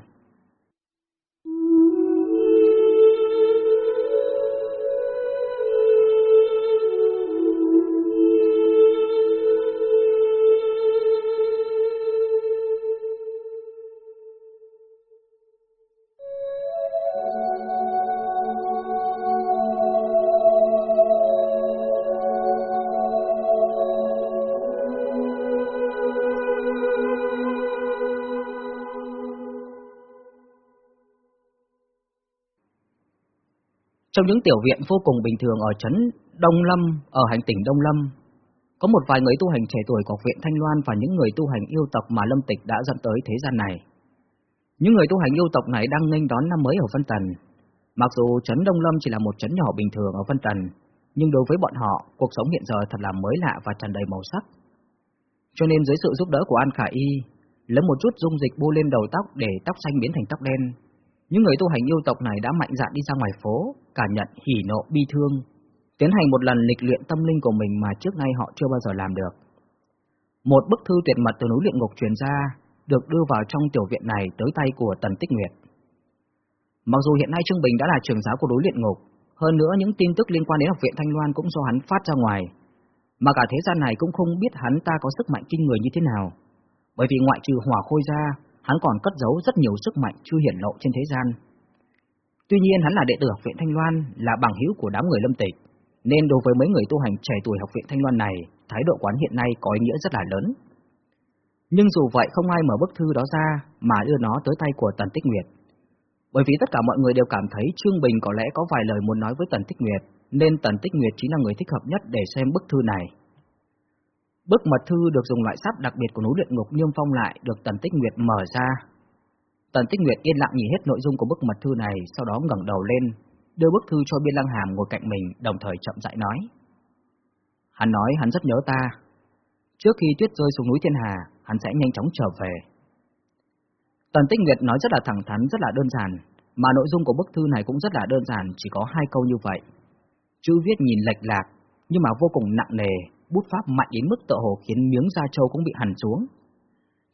Trong những tiểu viện vô cùng bình thường ở trấn Đông Lâm, ở hành tỉnh Đông Lâm, có một vài người tu hành trẻ tuổi của viện Thanh Loan và những người tu hành yêu tộc mà Lâm Tịch đã dẫn tới thế gian này. Những người tu hành yêu tộc này đang nghênh đón năm mới ở Vân Tần. Mặc dù trấn Đông Lâm chỉ là một trấn nhỏ bình thường ở Vân Tần, nhưng đối với bọn họ, cuộc sống hiện giờ thật là mới lạ và tràn đầy màu sắc. Cho nên dưới sự giúp đỡ của An Khả Y, lấy một chút dung dịch bôi lên đầu tóc để tóc xanh biến thành tóc đen, những người tu hành yêu tộc này đã mạnh dạn đi ra ngoài phố, cảm nhận hỉ nộ bi thương, tiến hành một lần lịch luyện tâm linh của mình mà trước nay họ chưa bao giờ làm được. Một bức thư tuyệt mật từ núi luyện ngục truyền ra, được đưa vào trong tiểu viện này tới tay của Tần Tích Nguyệt. Mặc dù hiện nay Trương Bình đã là trưởng giáo của đối luyện ngục, hơn nữa những tin tức liên quan đến học viện Thanh Loan cũng do hắn phát ra ngoài, mà cả thế gian này cũng không biết hắn ta có sức mạnh kinh người như thế nào. Bởi vì ngoại trừ hỏa khôi ra, hắn còn cất giấu rất nhiều sức mạnh chưa hiển lộ trên thế gian. Tuy nhiên hắn là đệ tử học viện Thanh Loan, là bằng hữu của đám người lâm tịch, nên đối với mấy người tu hành trẻ tuổi học viện Thanh Loan này, thái độ quán hiện nay có ý nghĩa rất là lớn. Nhưng dù vậy không ai mở bức thư đó ra mà đưa nó tới tay của Tần Tích Nguyệt. Bởi vì tất cả mọi người đều cảm thấy Trương Bình có lẽ có vài lời muốn nói với Tần Tích Nguyệt, nên Tần Tích Nguyệt chính là người thích hợp nhất để xem bức thư này. Bức mật thư được dùng loại sáp đặc biệt của núi luyện ngục niêm phong lại được Tần Tích Nguyệt mở ra. Tần Tích Nguyệt yên lặng nhìn hết nội dung của bức mật thư này, sau đó ngẩng đầu lên, đưa bức thư cho Biên Lăng Hàm ngồi cạnh mình, đồng thời chậm rãi nói. Hắn nói hắn rất nhớ ta. Trước khi tuyết rơi xuống núi Thiên Hà, hắn sẽ nhanh chóng trở về. Tần Tích Nguyệt nói rất là thẳng thắn, rất là đơn giản, mà nội dung của bức thư này cũng rất là đơn giản, chỉ có hai câu như vậy. Chữ viết nhìn lệch lạc, nhưng mà vô cùng nặng nề, bút pháp mạnh đến mức tợ hồ khiến miếng da trâu cũng bị hằn xuống.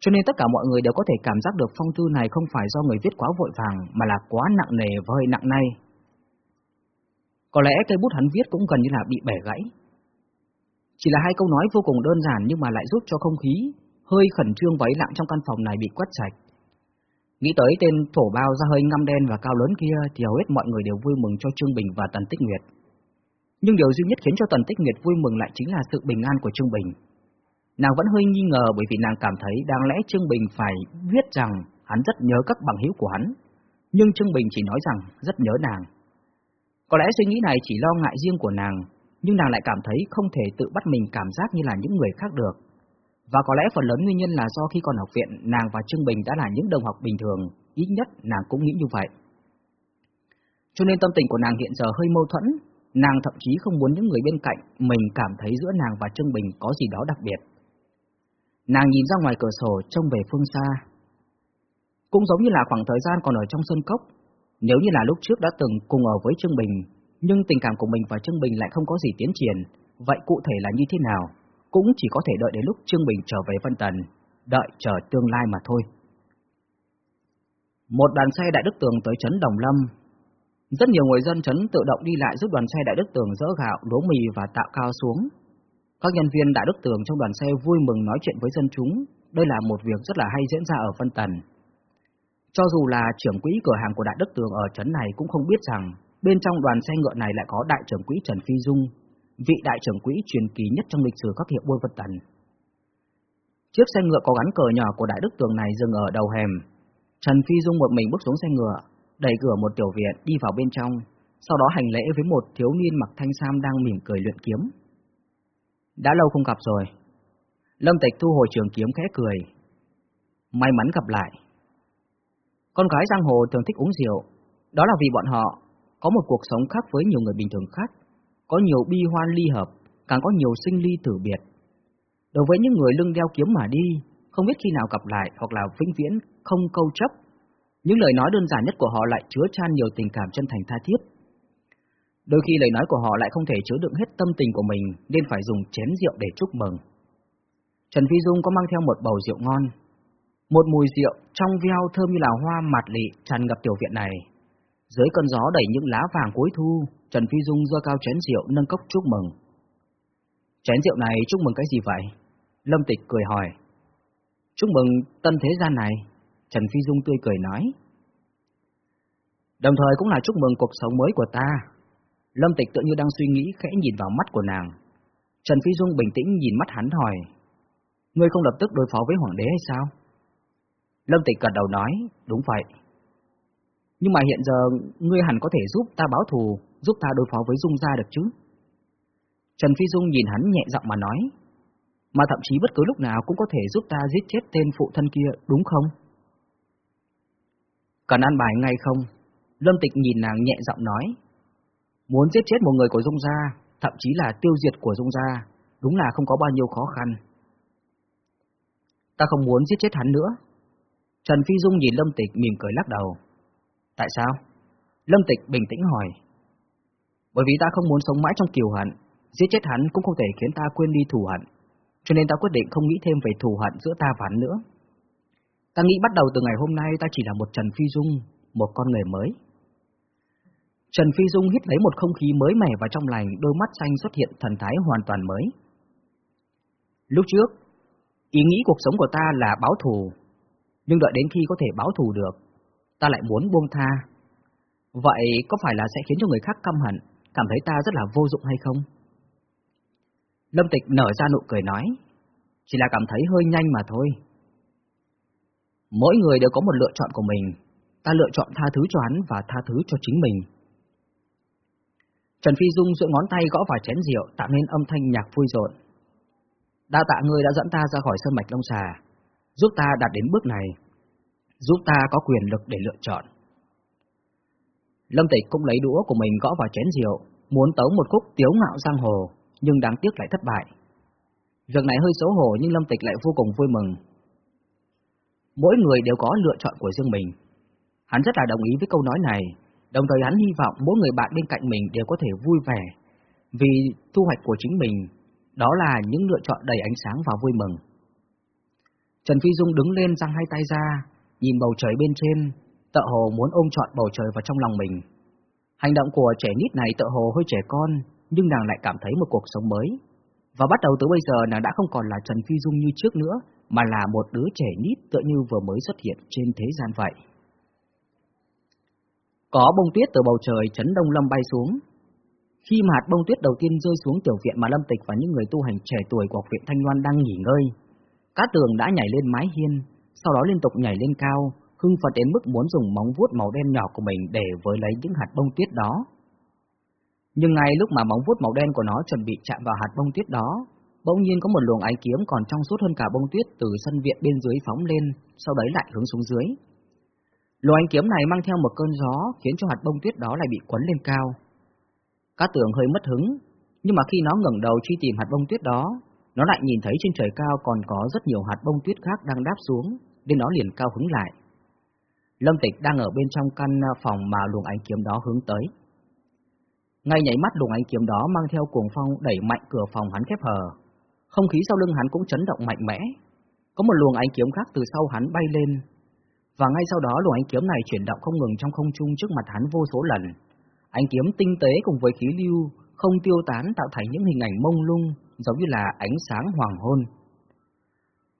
Cho nên tất cả mọi người đều có thể cảm giác được phong thư này không phải do người viết quá vội vàng, mà là quá nặng nề và hơi nặng nay. Có lẽ cây bút hắn viết cũng gần như là bị bẻ gãy. Chỉ là hai câu nói vô cùng đơn giản nhưng mà lại giúp cho không khí hơi khẩn trương và lặng trong căn phòng này bị quét sạch. Nghĩ tới tên thổ bao da hơi ngăm đen và cao lớn kia thì hầu hết mọi người đều vui mừng cho Trương Bình và Tần Tích Nguyệt. Nhưng điều duy nhất khiến cho Tần Tích Nguyệt vui mừng lại chính là sự bình an của Trương Bình. Nàng vẫn hơi nghi ngờ bởi vì nàng cảm thấy đáng lẽ Trương Bình phải biết rằng hắn rất nhớ các bằng hữu của hắn, nhưng Trương Bình chỉ nói rằng rất nhớ nàng. Có lẽ suy nghĩ này chỉ lo ngại riêng của nàng, nhưng nàng lại cảm thấy không thể tự bắt mình cảm giác như là những người khác được. Và có lẽ phần lớn nguyên nhân là do khi còn học viện, nàng và Trương Bình đã là những đồng học bình thường, ít nhất nàng cũng nghĩ như vậy. Cho nên tâm tình của nàng hiện giờ hơi mâu thuẫn, Nàng thậm chí không muốn những người bên cạnh mình cảm thấy giữa nàng và Trương Bình có gì đó đặc biệt. Nàng nhìn ra ngoài cửa sổ trông về phương xa. Cũng giống như là khoảng thời gian còn ở trong sân cốc, nếu như là lúc trước đã từng cùng ở với Trương Bình, nhưng tình cảm của mình và Trương Bình lại không có gì tiến triển, vậy cụ thể là như thế nào, cũng chỉ có thể đợi đến lúc Trương Bình trở về Vân Tần, đợi chờ tương lai mà thôi. Một đoàn xe Đại Đức Tường tới trấn Đồng Lâm, rất nhiều người dân chấn tự động đi lại giúp đoàn xe Đại Đức Tường dỡ gạo, lúa mì và tạo cao xuống. Các nhân viên Đại Đức Tường trong đoàn xe vui mừng nói chuyện với dân chúng, đây là một việc rất là hay diễn ra ở Vân Tần. Cho dù là trưởng quỹ cửa hàng của Đại Đức Tường ở trấn này cũng không biết rằng bên trong đoàn xe ngựa này lại có đại trưởng quỹ Trần Phi Dung, vị đại trưởng quỹ truyền kỳ nhất trong lịch sử các hiệu buôn Vân Tần. Chiếc xe ngựa có gắn cờ nhỏ của Đại Đức Tường này dừng ở đầu hẻm. Trần Phi Dung một mình bước xuống xe ngựa, đẩy cửa một tiểu viện đi vào bên trong, sau đó hành lễ với một thiếu niên mặc thanh sam đang mỉm cười luyện kiếm. Đã lâu không gặp rồi. Lâm Tịch thu hồi trường kiếm khẽ cười. May mắn gặp lại. Con gái giang hồ thường thích uống rượu, đó là vì bọn họ có một cuộc sống khác với nhiều người bình thường khác, có nhiều bi hoan ly hợp, càng có nhiều sinh ly tử biệt. Đối với những người lưng đeo kiếm mà đi, không biết khi nào gặp lại hoặc là vĩnh viễn không câu chấp những lời nói đơn giản nhất của họ lại chứa chan nhiều tình cảm chân thành tha thiết. Đôi khi lời nói của họ lại không thể chứa đựng hết tâm tình của mình nên phải dùng chén rượu để chúc mừng. Trần Phi Dung có mang theo một bầu rượu ngon. Một mùi rượu trong veo thơm như là hoa mạt lị tràn ngập tiểu viện này. Dưới cơn gió đẩy những lá vàng cuối thu, Trần Phi Dung giơ cao chén rượu nâng cốc chúc mừng. Chén rượu này chúc mừng cái gì vậy? Lâm Tịch cười hỏi. Chúc mừng tân thế gian này. Trần Phi Dung tươi cười nói. Đồng thời cũng là chúc mừng cuộc sống mới của ta. Lâm Tịch tự như đang suy nghĩ khẽ nhìn vào mắt của nàng. Trần Phi Dung bình tĩnh nhìn mắt hắn hỏi. Ngươi không lập tức đối phó với hoàng đế hay sao? Lâm Tịch gật đầu nói, đúng vậy. Nhưng mà hiện giờ ngươi hẳn có thể giúp ta báo thù, giúp ta đối phó với Dung gia được chứ? Trần Phi Dung nhìn hắn nhẹ giọng mà nói, mà thậm chí bất cứ lúc nào cũng có thể giúp ta giết chết tên phụ thân kia, đúng không? Cần ăn bài ngay không? Lâm Tịch nhìn nàng nhẹ giọng nói. Muốn giết chết một người của Dung Gia, thậm chí là tiêu diệt của Dung Gia, đúng là không có bao nhiêu khó khăn. Ta không muốn giết chết hắn nữa. Trần Phi Dung nhìn Lâm Tịch mỉm cười lắc đầu. Tại sao? Lâm Tịch bình tĩnh hỏi. Bởi vì ta không muốn sống mãi trong kiều hận, giết chết hắn cũng không thể khiến ta quên đi thù hận, cho nên ta quyết định không nghĩ thêm về thù hận giữa ta và hắn nữa. Ta nghĩ bắt đầu từ ngày hôm nay ta chỉ là một Trần Phi Dung, một con người mới. Trần Phi Dung hít lấy một không khí mới mẻ và trong lành, đôi mắt xanh xuất hiện thần thái hoàn toàn mới. Lúc trước, ý nghĩ cuộc sống của ta là báo thù, nhưng đợi đến khi có thể báo thù được, ta lại muốn buông tha. Vậy có phải là sẽ khiến cho người khác căm hận, cảm thấy ta rất là vô dụng hay không? Lâm Tịch nở ra nụ cười nói, chỉ là cảm thấy hơi nhanh mà thôi. Mỗi người đều có một lựa chọn của mình, ta lựa chọn tha thứ cho hắn và tha thứ cho chính mình. Trần Phi Dung giữa ngón tay gõ vào chén rượu tạo nên âm thanh nhạc vui rộn. Đa tạ ngươi đã dẫn ta ra khỏi sân mạch Long Xà, giúp ta đạt đến bước này, giúp ta có quyền lực để lựa chọn. Lâm Tịch cũng lấy đũa của mình gõ vào chén rượu, muốn tấu một khúc tiếu ngạo giang hồ, nhưng đáng tiếc lại thất bại. Việc này hơi xấu hổ nhưng Lâm Tịch lại vô cùng vui mừng. Mỗi người đều có lựa chọn của riêng mình. Hắn rất là đồng ý với câu nói này, đồng thời hắn hy vọng mỗi người bạn bên cạnh mình đều có thể vui vẻ, vì thu hoạch của chính mình, đó là những lựa chọn đầy ánh sáng và vui mừng. Trần Phi Dung đứng lên giang hai tay ra, nhìn bầu trời bên trên, tợ hồ muốn ôm trọn bầu trời vào trong lòng mình. Hành động của trẻ nít này tợ hồ hơi trẻ con, nhưng nàng lại cảm thấy một cuộc sống mới. Và bắt đầu từ bây giờ nàng đã không còn là Trần Phi Dung như trước nữa, mà là một đứa trẻ nít tựa như vừa mới xuất hiện trên thế gian vậy. Có bông tuyết từ bầu trời chấn đông lâm bay xuống. Khi mà hạt bông tuyết đầu tiên rơi xuống tiểu viện mà Lâm Tịch và những người tu hành trẻ tuổi của học viện Thanh Loan đang nghỉ ngơi, cá tường đã nhảy lên mái hiên, sau đó liên tục nhảy lên cao, hưng phấn đến mức muốn dùng móng vuốt màu đen nhỏ của mình để với lấy những hạt bông tuyết đó. Nhưng ngay lúc mà móng vuốt màu đen của nó chuẩn bị chạm vào hạt bông tuyết đó, bỗng nhiên có một luồng ánh kiếm còn trong suốt hơn cả bông tuyết từ sân viện bên dưới phóng lên, sau đấy lại hướng xuống dưới. Luồng ánh kiếm này mang theo một cơn gió khiến cho hạt bông tuyết đó lại bị quấn lên cao. Cá tường hơi mất hứng, nhưng mà khi nó ngẩng đầu truy tìm hạt bông tuyết đó, nó lại nhìn thấy trên trời cao còn có rất nhiều hạt bông tuyết khác đang đáp xuống, nên nó liền cao hứng lại. Lâm Tịch đang ở bên trong căn à, phòng mà luồng ánh kiếm đó hướng tới. Ngay nhảy mắt luồng ánh kiếm đó mang theo cuồng phong đẩy mạnh cửa phòng hắn khép hờ. Không khí sau lưng hắn cũng chấn động mạnh mẽ. Có một luồng ánh kiếm khác từ sau hắn bay lên. Và ngay sau đó luồng ánh kiếm này chuyển động không ngừng trong không trung trước mặt hắn vô số lần. Ánh kiếm tinh tế cùng với khí lưu không tiêu tán tạo thành những hình ảnh mông lung giống như là ánh sáng hoàng hôn.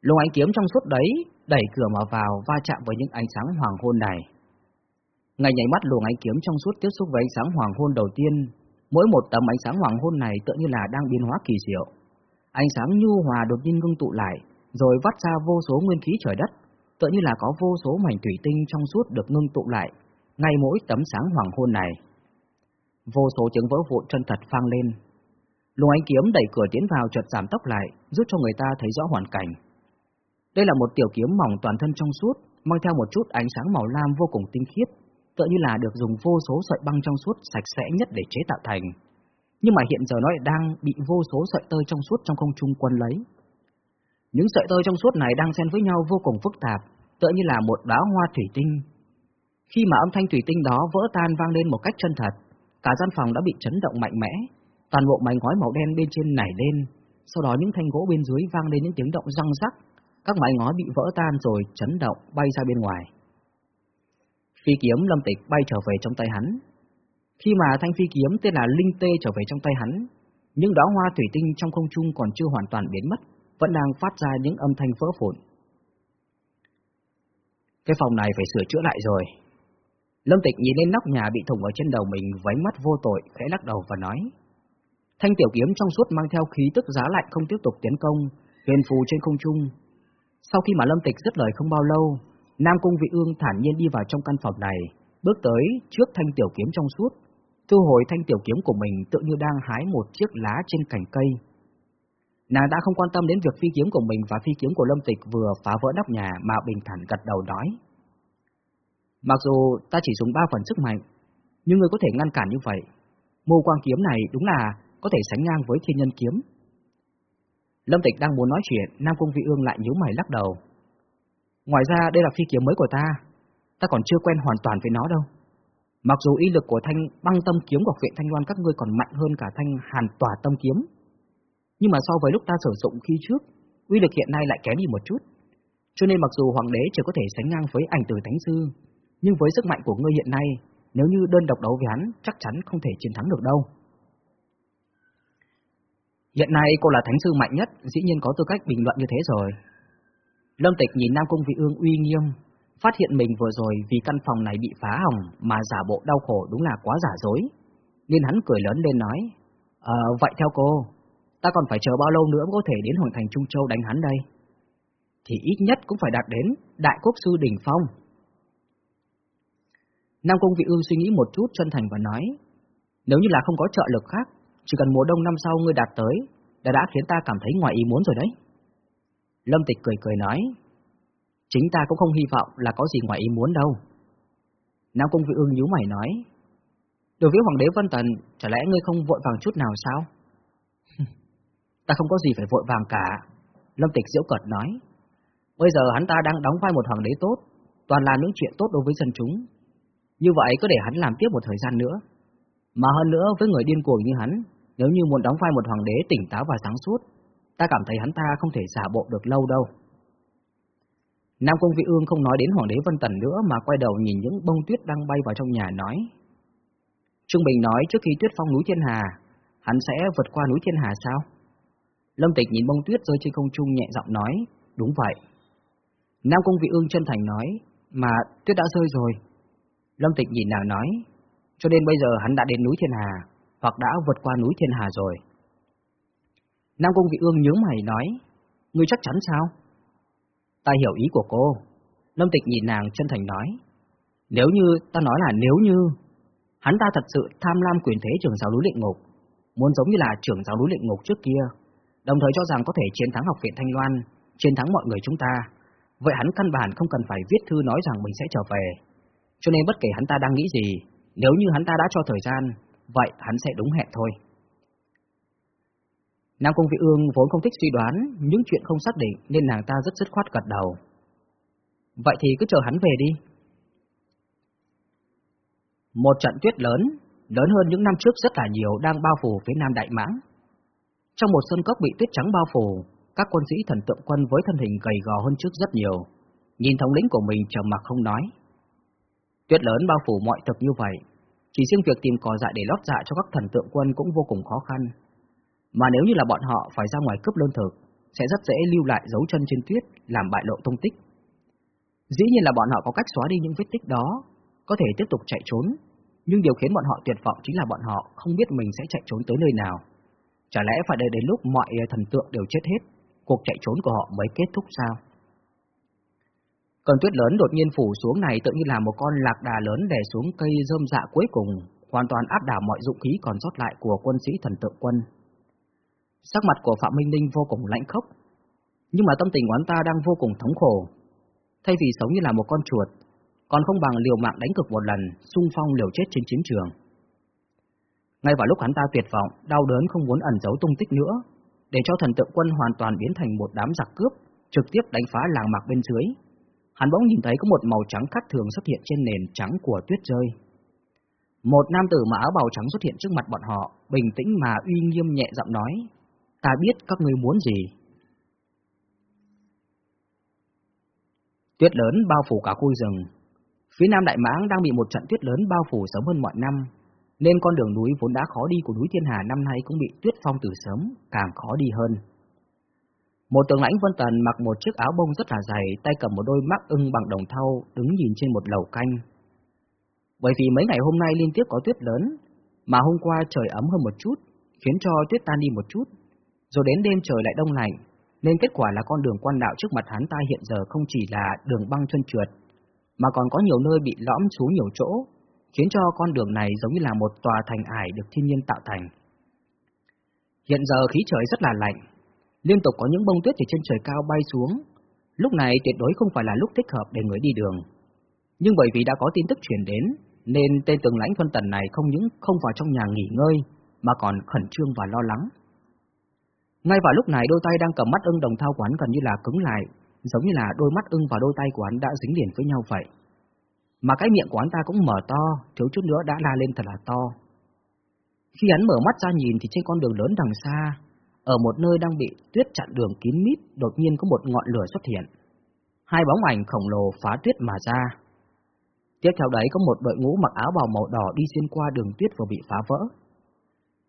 Luồng ánh kiếm trong suốt đấy đẩy cửa mở vào va chạm với những ánh sáng hoàng hôn này. Ngay nhảy mắt luồng ánh kiếm trong suốt tiếp xúc với ánh sáng hoàng hôn đầu tiên, mỗi một tấm ánh sáng hoàng hôn này tựa như là đang biến hóa kỳ diệu. Ánh sáng nhu hòa đột nhiên ngưng tụ lại, rồi vắt ra vô số nguyên khí trời đất, tựa như là có vô số mảnh thủy tinh trong suốt được ngưng tụ lại, ngay mỗi tấm sáng hoàng hôn này. Vô số tiếng vỡ vụn chân thật phang lên. Luồng ánh kiếm đẩy cửa tiến vào chợt giảm tốc lại, giúp cho người ta thấy rõ hoàn cảnh. Đây là một tiểu kiếm mỏng toàn thân trong suốt, mang theo một chút ánh sáng màu lam vô cùng tinh khiết, tựa như là được dùng vô số sợi băng trong suốt sạch sẽ nhất để chế tạo thành. Nhưng mà hiện giờ nó lại đang bị vô số sợi tơ trong suốt trong không trung quân lấy. Những sợi tơ trong suốt này đang xen với nhau vô cùng phức tạp, tựa như là một đóa hoa thủy tinh. Khi mà âm thanh thủy tinh đó vỡ tan vang lên một cách chân thật, cả gian phòng đã bị chấn động mạnh mẽ, toàn bộ mảnh ngói màu đen bên trên nảy lên, sau đó những thanh gỗ bên dưới vang lên những tiếng động răng rắc, các mảnh ngói bị vỡ tan rồi chấn động bay ra bên ngoài. Phi kiếm lâm tịch bay trở về trong tay hắn. Khi mà thanh phi kiếm tên là Linh Tê trở về trong tay hắn, những đóa hoa thủy tinh trong không trung còn chưa hoàn toàn biến mất, vẫn đang phát ra những âm thanh vỡ phụn. Cái phòng này phải sửa chữa lại rồi. Lâm Tịch nhìn lên nóc nhà bị thủng ở trên đầu mình với mắt vô tội, khẽ lắc đầu và nói. Thanh tiểu kiếm trong suốt mang theo khí tức giá lạnh không tiếp tục tiến công, huyền phù trên không trung. Sau khi mà Lâm Tịch dứt lời không bao lâu, Nam Cung Vị Ương thản nhiên đi vào trong căn phòng này, bước tới trước thanh tiểu kiếm trong suốt, thu hồi thanh tiểu kiếm của mình tự như đang hái một chiếc lá trên cành cây. Nàng đã không quan tâm đến việc phi kiếm của mình và phi kiếm của Lâm Tịch vừa phá vỡ nóc nhà mà bình thản gật đầu nói. Mặc dù ta chỉ dùng ba phần sức mạnh, nhưng người có thể ngăn cản như vậy. Mưu quang kiếm này đúng là có thể sánh ngang với thiên nhân kiếm. Lâm Tịch đang muốn nói chuyện, Nam Cung Vị Ương lại nhíu mày lắc đầu. Ngoài ra đây là phi kiếm mới của ta, ta còn chưa quen hoàn toàn với nó đâu. Mặc dù y lực của thanh băng tâm kiếm của viện Thanh Loan các ngươi còn mạnh hơn cả thanh hàn tỏa tâm kiếm, nhưng mà so với lúc ta sử dụng khi trước, uy lực hiện nay lại kém đi một chút. Cho nên mặc dù hoàng đế chỉ có thể sánh ngang với ảnh tử thánh sư, nhưng với sức mạnh của ngươi hiện nay, nếu như đơn độc đấu với hắn, chắc chắn không thể chiến thắng được đâu. Hiện nay cô là thánh sư mạnh nhất, dĩ nhiên có tư cách bình luận như thế rồi. Lâm Tịch nhìn Nam Cung Vị Ương uy nghiêm, phát hiện mình vừa rồi vì căn phòng này bị phá hỏng mà giả bộ đau khổ đúng là quá giả dối. Nên hắn cười lớn lên nói, Ờ, vậy theo cô, ta còn phải chờ bao lâu nữa mới có thể đến Hoàng Thành Trung Châu đánh hắn đây? Thì ít nhất cũng phải đạt đến Đại Quốc Sư Đỉnh Phong. Nam Cung Vị Ương suy nghĩ một chút chân thành và nói, nếu như là không có trợ lực khác, chỉ cần mùa đông năm sau ngươi đạt tới, đã đã khiến ta cảm thấy ngoài ý muốn rồi đấy. Lâm Tịch cười cười nói, chính ta cũng không hy vọng là có gì ngoài ý muốn đâu. Nam Cung Vị Ương nhíu mày nói, đối với Hoàng đế Vân Tần, chả lẽ ngươi không vội vàng chút nào sao? ta không có gì phải vội vàng cả. Lâm Tịch diễu cợt nói, bây giờ hắn ta đang đóng vai một hoàng đế tốt, toàn là những chuyện tốt đối với dân chúng. Như vậy có để hắn làm tiếp một thời gian nữa. Mà hơn nữa với người điên cuồng như hắn, nếu như muốn đóng vai một hoàng đế tỉnh táo và sáng suốt, ta cảm thấy hắn ta không thể giả bộ được lâu đâu. Nam Cung Vị Ương không nói đến Hoàng đế Vân Tần nữa mà quay đầu nhìn những bông tuyết đang bay vào trong nhà nói. Trương Bình nói trước khi tuyết phong núi Thiên Hà, hắn sẽ vượt qua núi Thiên Hà sao? Lâm Tịch nhìn bông tuyết rơi trên không trung nhẹ giọng nói, đúng vậy. Nam Cung Vị Ương chân thành nói, mà tuyết đã rơi rồi. Lâm Tịch nhìn nàng nói, cho nên bây giờ hắn đã đến núi Thiên Hà, hoặc đã vượt qua núi Thiên Hà rồi. Nam Cung Vị Ương nhớ mày nói, ngươi chắc chắn sao? Ta hiểu ý của cô. Lâm Tịch nhìn nàng chân thành nói, nếu như, ta nói là nếu như, hắn ta thật sự tham lam quyền thế trưởng giáo núi luyện ngục, muốn giống như là trưởng giáo núi luyện ngục trước kia, đồng thời cho rằng có thể chiến thắng học viện Thanh Loan, chiến thắng mọi người chúng ta, vậy hắn căn bản không cần phải viết thư nói rằng mình sẽ trở về. Cho nên bất kể hắn ta đang nghĩ gì, nếu như hắn ta đã cho thời gian, vậy hắn sẽ đúng hẹn thôi. Nam Cung Vị Ương vốn không thích suy đoán những chuyện không xác định nên nàng ta rất dứt khoát gật đầu. Vậy thì cứ chờ hắn về đi. Một trận tuyết lớn, lớn hơn những năm trước rất là nhiều đang bao phủ phía Nam Đại Mãng. Trong một sân cốc bị tuyết trắng bao phủ, các quân sĩ thần tượng quân với thân hình gầy gò hơn trước rất nhiều, nhìn thống lĩnh của mình trầm mặc không nói. Tuyết lớn bao phủ mọi thực như vậy, chỉ riêng việc tìm cỏ dại để lót dạ cho các thần tượng quân cũng vô cùng khó khăn. Mà nếu như là bọn họ phải ra ngoài cướp lương thực, sẽ rất dễ lưu lại dấu chân trên tuyết, làm bại lộ tung tích. Dĩ nhiên là bọn họ có cách xóa đi những vết tích đó, có thể tiếp tục chạy trốn, nhưng điều khiến bọn họ tuyệt vọng chính là bọn họ không biết mình sẽ chạy trốn tới nơi nào. Chả lẽ phải đợi đến lúc mọi thần tượng đều chết hết, cuộc chạy trốn của họ mới kết thúc sao? Cơn tuyết lớn đột nhiên phủ xuống này tự như là một con lạc đà lớn đè xuống cây rơm dạ cuối cùng, hoàn toàn áp đảo mọi dụng khí còn sót lại của quân sĩ thần tượng quân. Sắc mặt của Phạm Minh Ninh vô cùng lạnh khốc, nhưng mà tâm tình của hắn ta đang vô cùng thống khổ. Thay vì sống như là một con chuột, còn không bằng liều mạng đánh cực một lần, xung phong liều chết trên chiến trường. Ngay vào lúc hắn ta tuyệt vọng, đau đớn không muốn ẩn giấu tung tích nữa, để cho thần tượng quân hoàn toàn biến thành một đám giặc cướp, trực tiếp đánh phá làng mạc bên dưới, hắn bỗng nhìn thấy có một màu trắng khác thường xuất hiện trên nền trắng của tuyết rơi. Một nam tử mặc áo bào trắng xuất hiện trước mặt bọn họ, bình tĩnh mà uy nghiêm nhẹ giọng nói, ta biết các ngươi muốn gì. Tuyết lớn bao phủ cả khu rừng. Phía nam Đại Mãng đang bị một trận tuyết lớn bao phủ sớm hơn mọi năm, nên con đường núi vốn đã khó đi của núi Thiên Hà năm nay cũng bị tuyết phong từ sớm, càng khó đi hơn. Một tướng lãnh Vân Tần mặc một chiếc áo bông rất là dày, tay cầm một đôi mắt ưng bằng đồng thau, đứng nhìn trên một lầu canh. Bởi vì mấy ngày hôm nay liên tiếp có tuyết lớn, mà hôm qua trời ấm hơn một chút, khiến cho tuyết tan đi một chút, rồi đến đêm trời lại đông lạnh, nên kết quả là con đường quan đạo trước mặt hắn ta hiện giờ không chỉ là đường băng chân trượt, mà còn có nhiều nơi bị lõm xuống nhiều chỗ, khiến cho con đường này giống như là một tòa thành ải được thiên nhiên tạo thành. Hiện giờ khí trời rất là lạnh, Liên tục có những bông tuyết từ trên trời cao bay xuống. Lúc này tuyệt đối không phải là lúc thích hợp để người đi đường. Nhưng bởi vì đã có tin tức truyền đến, nên tên tường lãnh phân tần này không những không vào trong nhà nghỉ ngơi, mà còn khẩn trương và lo lắng. Ngay vào lúc này đôi tay đang cầm mắt ưng đồng thao quán gần như là cứng lại, giống như là đôi mắt ưng và đôi tay của hắn đã dính liền với nhau vậy. Mà cái miệng của hắn ta cũng mở to, thiếu chút nữa đã la lên thật là to. Khi hắn mở mắt ra nhìn thì trên con đường lớn đằng xa, ở một nơi đang bị tuyết chặn đường kín mít, đột nhiên có một ngọn lửa xuất hiện. Hai bóng ảnh khổng lồ phá tuyết mà ra. Tiếp theo đấy có một đội ngũ mặc áo bào màu đỏ đi xuyên qua đường tuyết vừa bị phá vỡ.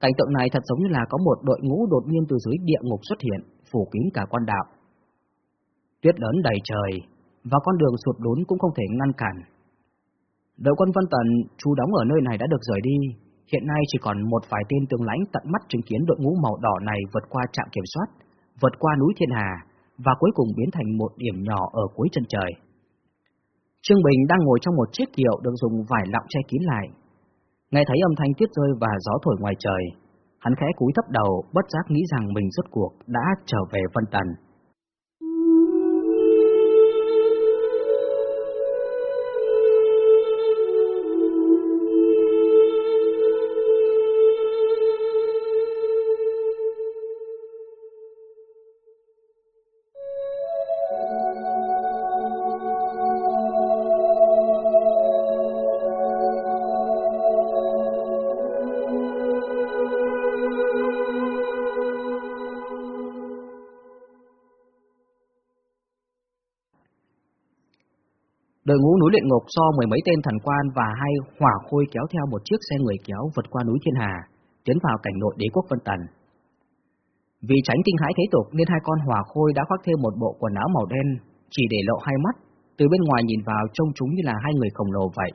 Cảnh tượng này thật giống như là có một đội ngũ đột nhiên từ dưới địa ngục xuất hiện, phủ kín cả quan đạo. Tuyết lớn đầy trời, và con đường sụt lún cũng không thể ngăn cản. Đội quân Vân Tần trú đóng ở nơi này đã được rời đi, hiện nay chỉ còn một vài tên tướng lãnh tận mắt chứng kiến đội ngũ màu đỏ này vượt qua trạm kiểm soát, vượt qua núi Thiên Hà, và cuối cùng biến thành một điểm nhỏ ở cuối chân trời. Trương Bình đang ngồi trong một chiếc kiệu được dùng vải lọng che kín lại. Nghe thấy âm thanh tuyết rơi và gió thổi ngoài trời, hắn khẽ cúi thấp đầu, bất giác nghĩ rằng mình rốt cuộc đã trở về Vân Tần. Đội ngũ núi luyện ngục do mười mấy tên thần quan và hai hỏa khôi kéo theo một chiếc xe người kéo vượt qua núi Thiên Hà, tiến vào cảnh nội đế quốc Vân Tần. Vì tránh kinh hãi thế tục nên hai con hỏa khôi đã khoác thêm một bộ quần áo màu đen, chỉ để lộ hai mắt, từ bên ngoài nhìn vào trông chúng như là hai người khổng lồ vậy.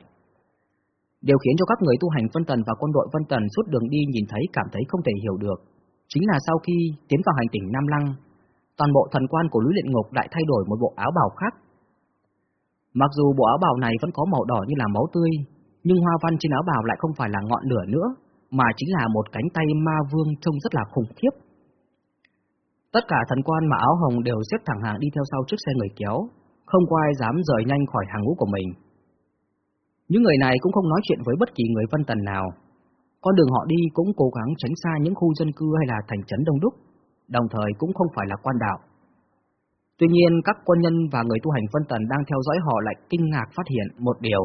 Điều khiến cho các người tu hành Vân Tần và quân đội Vân Tần suốt đường đi nhìn thấy cảm thấy không thể hiểu được, chính là sau khi tiến vào hành tỉnh Nam Lăng, toàn bộ thần quan của núi luyện ngục lại thay đổi một bộ áo bào khác Mặc dù bộ áo bào này vẫn có màu đỏ như là máu tươi, nhưng hoa văn trên áo bào lại không phải là ngọn lửa nữa, mà chính là một cánh tay ma vương trông rất là khủng khiếp. Tất cả thần quan mà áo hồng đều xếp thẳng hàng đi theo sau chiếc xe người kéo, không có ai dám rời nhanh khỏi hàng ngũ của mình. Những người này cũng không nói chuyện với bất kỳ người vân tần nào. Con đường họ đi cũng cố gắng tránh xa những khu dân cư hay là thành trấn đông đúc, đồng thời cũng không phải là quan đạo. Tuy nhiên, các quân nhân và người tu hành phân tần đang theo dõi họ lại kinh ngạc phát hiện một điều.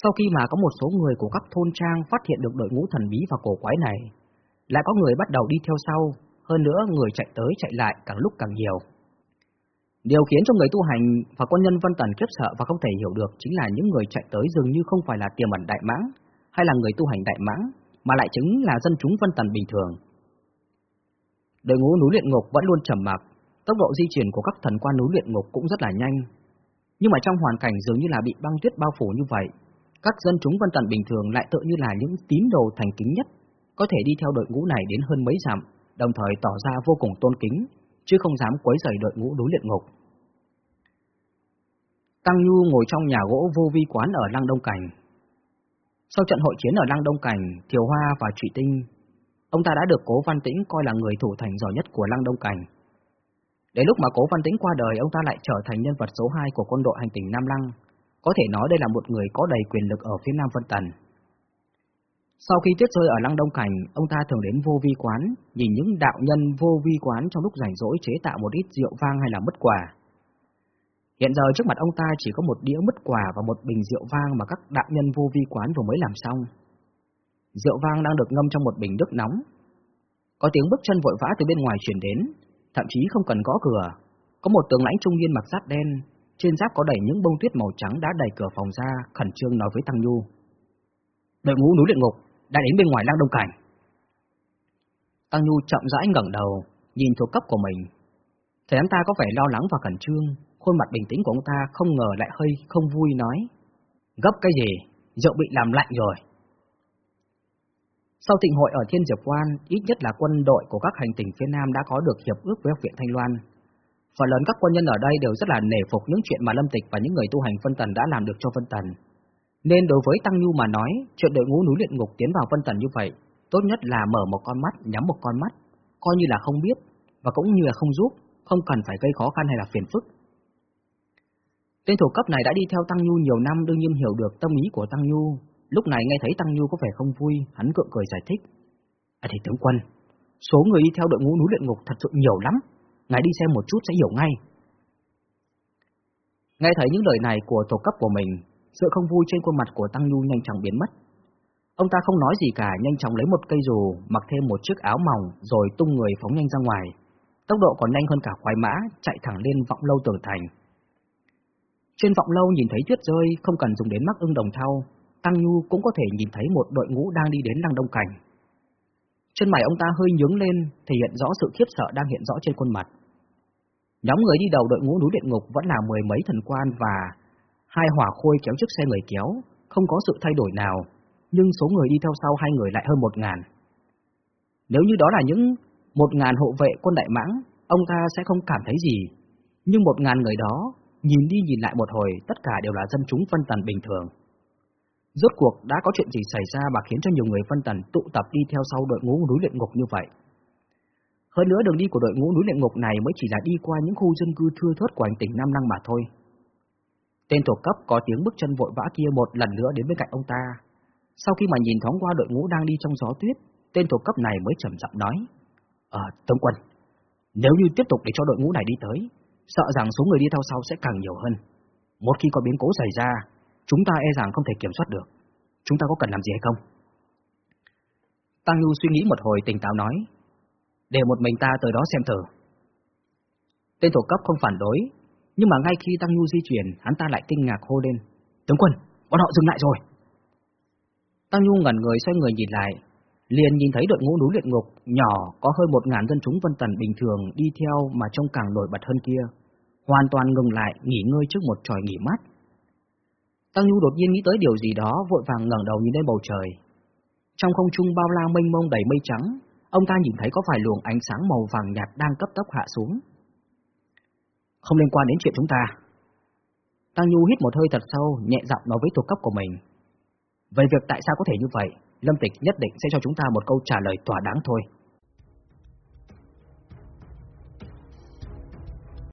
Sau khi mà có một số người của các thôn trang phát hiện được đội ngũ thần bí và cổ quái này, lại có người bắt đầu đi theo sau, hơn nữa người chạy tới chạy lại càng lúc càng nhiều. Điều khiến cho người tu hành và quân nhân Vân Tần kiếp sợ và không thể hiểu được chính là những người chạy tới dường như không phải là tiềm ẩn đại mãng hay là người tu hành đại mãng, mà lại chính là dân chúng Vân Tần bình thường. Đội ngũ núi luyện ngục vẫn luôn trầm mặc, Tốc độ di chuyển của các thần quan núi luyện ngục cũng rất là nhanh. Nhưng mà trong hoàn cảnh dường như là bị băng tuyết bao phủ như vậy, các dân chúng vân tần bình thường lại tự như là những tín đồ thành kính nhất, có thể đi theo đội ngũ này đến hơn mấy dặm, đồng thời tỏ ra vô cùng tôn kính, chứ không dám quấy rầy đội ngũ núi luyện ngục. Tăng Nhu ngồi trong nhà gỗ vô vi quán ở Lăng Đông Cảnh. Sau trận hội chiến ở Lăng Đông Cảnh, Thiều Hoa và Trụy Tinh, ông ta đã được Cố Văn Tĩnh coi là người thủ thành giỏi nhất của Lăng Đông Cảnh. Đến lúc mà Cố Văn Tĩnh qua đời, ông ta lại trở thành nhân vật số 2 của quân đội hành tỉnh Nam Lăng. Có thể nói đây là một người có đầy quyền lực ở phía Nam Vân Tần. Sau khi tuyết rơi ở Lăng Đông Cảnh, ông ta thường đến vô vi quán, nhìn những đạo nhân vô vi quán trong lúc rảnh rỗi chế tạo một ít rượu vang hay là mứt quả. Hiện giờ trước mặt ông ta chỉ có một đĩa mứt quả và một bình rượu vang mà các đạo nhân vô vi quán vừa mới làm xong. Rượu vang đang được ngâm trong một bình nước nóng. Có tiếng bước chân vội vã từ bên ngoài chuyển đến, thậm chí không cần gõ cửa. Có một tướng lãnh trung niên mặc giáp đen, trên giáp có đầy những bông tuyết màu trắng đã đẩy cửa phòng ra, khẩn trương nói với Tăng Nhu. Đội ngũ núi luyện ngục đã đến bên ngoài lang đông cảnh. Tăng Nhu chậm rãi ngẩng đầu, nhìn thuộc cấp của mình. Thấy hắn ta có vẻ lo lắng và khẩn trương, khuôn mặt bình tĩnh của ông ta không ngờ lại hơi không vui nói. Gấp cái gì? Rượu bị làm lạnh rồi. Sau thịnh hội ở Thiên Diệp Quan, ít nhất là quân đội của các hành tỉnh phía Nam đã có được hiệp ước với Học viện Thanh Loan. Phần lớn các quân nhân ở đây đều rất là nể phục những chuyện mà Lâm Tịch và những người tu hành phân Tần đã làm được cho phân Tần. Nên đối với Tăng Nhu mà nói, chuyện đội ngũ núi luyện ngục tiến vào phân Tần như vậy, tốt nhất là mở một con mắt, nhắm một con mắt, coi như là không biết, và cũng như là không giúp, không cần phải gây khó khăn hay là phiền phức. Tên thủ cấp này đã đi theo Tăng Nhu nhiều năm đương nhiên hiểu được tâm ý của Tăng Nhu. Lúc này nghe thấy Tăng Nhu có vẻ không vui, hắn cượng cười giải thích. À thì tướng quân, số người đi theo đội ngũ núi luyện ngục thật sự nhiều lắm. Ngài đi xem một chút sẽ hiểu ngay. Nghe thấy những lời này của tổ cấp của mình, sự không vui trên khuôn mặt của Tăng Nhu nhanh chóng biến mất. Ông ta không nói gì cả, nhanh chóng lấy một cây dù, mặc thêm một chiếc áo mỏng, rồi tung người phóng nhanh ra ngoài. Tốc độ còn nhanh hơn cả khoái mã, chạy thẳng lên vọng lâu tường thành. Trên vọng lâu nhìn thấy tuyết rơi, không cần dùng đến mắc ưng đồng thau, Tăng Nhu cũng có thể nhìn thấy một đội ngũ đang đi đến lăng đông cảnh. Chân mày ông ta hơi nhướng lên, thể hiện rõ sự khiếp sợ đang hiện rõ trên khuôn mặt. Nhóm người đi đầu đội ngũ núi điện ngục vẫn là mười mấy thần quan và hai hỏa khôi kéo chiếc xe người kéo, không có sự thay đổi nào, nhưng số người đi theo sau hai người lại hơn một ngàn. Nếu như đó là những một ngàn hộ vệ quân đại mãng, ông ta sẽ không cảm thấy gì, nhưng một ngàn người đó, nhìn đi nhìn lại một hồi, tất cả đều là dân chúng phân tần bình thường. Rốt cuộc đã có chuyện gì xảy ra mà khiến cho nhiều người phân tần tụ tập đi theo sau đội ngũ núi luyện ngục như vậy? Hơn nữa đường đi của đội ngũ núi luyện ngục này mới chỉ là đi qua những khu dân cư thưa thớt của hành tỉnh Nam Năng mà thôi. Tên thuộc cấp có tiếng bước chân vội vã kia một lần nữa đến bên cạnh ông ta. Sau khi mà nhìn thoáng qua đội ngũ đang đi trong gió tuyết, tên thuộc cấp này mới trầm giọng nói. Ờ, tướng quân, nếu như tiếp tục để cho đội ngũ này đi tới, sợ rằng số người đi theo sau sẽ càng nhiều hơn. Một khi có biến cố xảy ra, chúng ta e rằng không thể kiểm soát được. Chúng ta có cần làm gì hay không? Tăng Nhu suy nghĩ một hồi tỉnh táo nói, để một mình ta tới đó xem thử. Tên thuộc cấp không phản đối, nhưng mà ngay khi Tăng Nhu di chuyển, hắn ta lại kinh ngạc hô lên. Tướng quân, bọn họ dừng lại rồi. Tăng Nhu ngẩn người xoay người nhìn lại, liền nhìn thấy đội ngũ núi luyện ngục nhỏ có hơn một ngàn dân chúng vân tần bình thường đi theo mà trông càng nổi bật hơn kia, hoàn toàn ngừng lại nghỉ ngơi trước một tròi nghỉ mát. Tăng Nhu đột nhiên nghĩ tới điều gì đó, vội vàng ngẩng đầu nhìn lên bầu trời. Trong không trung bao la mênh mông đầy mây trắng, ông ta nhìn thấy có vài luồng ánh sáng màu vàng nhạt đang cấp tốc hạ xuống. Không liên quan đến chuyện chúng ta. Tăng Nhu hít một hơi thật sâu, nhẹ giọng nói với thuộc cấp của mình. Về việc tại sao có thể như vậy, Lâm Tịch nhất định sẽ cho chúng ta một câu trả lời thỏa đáng thôi.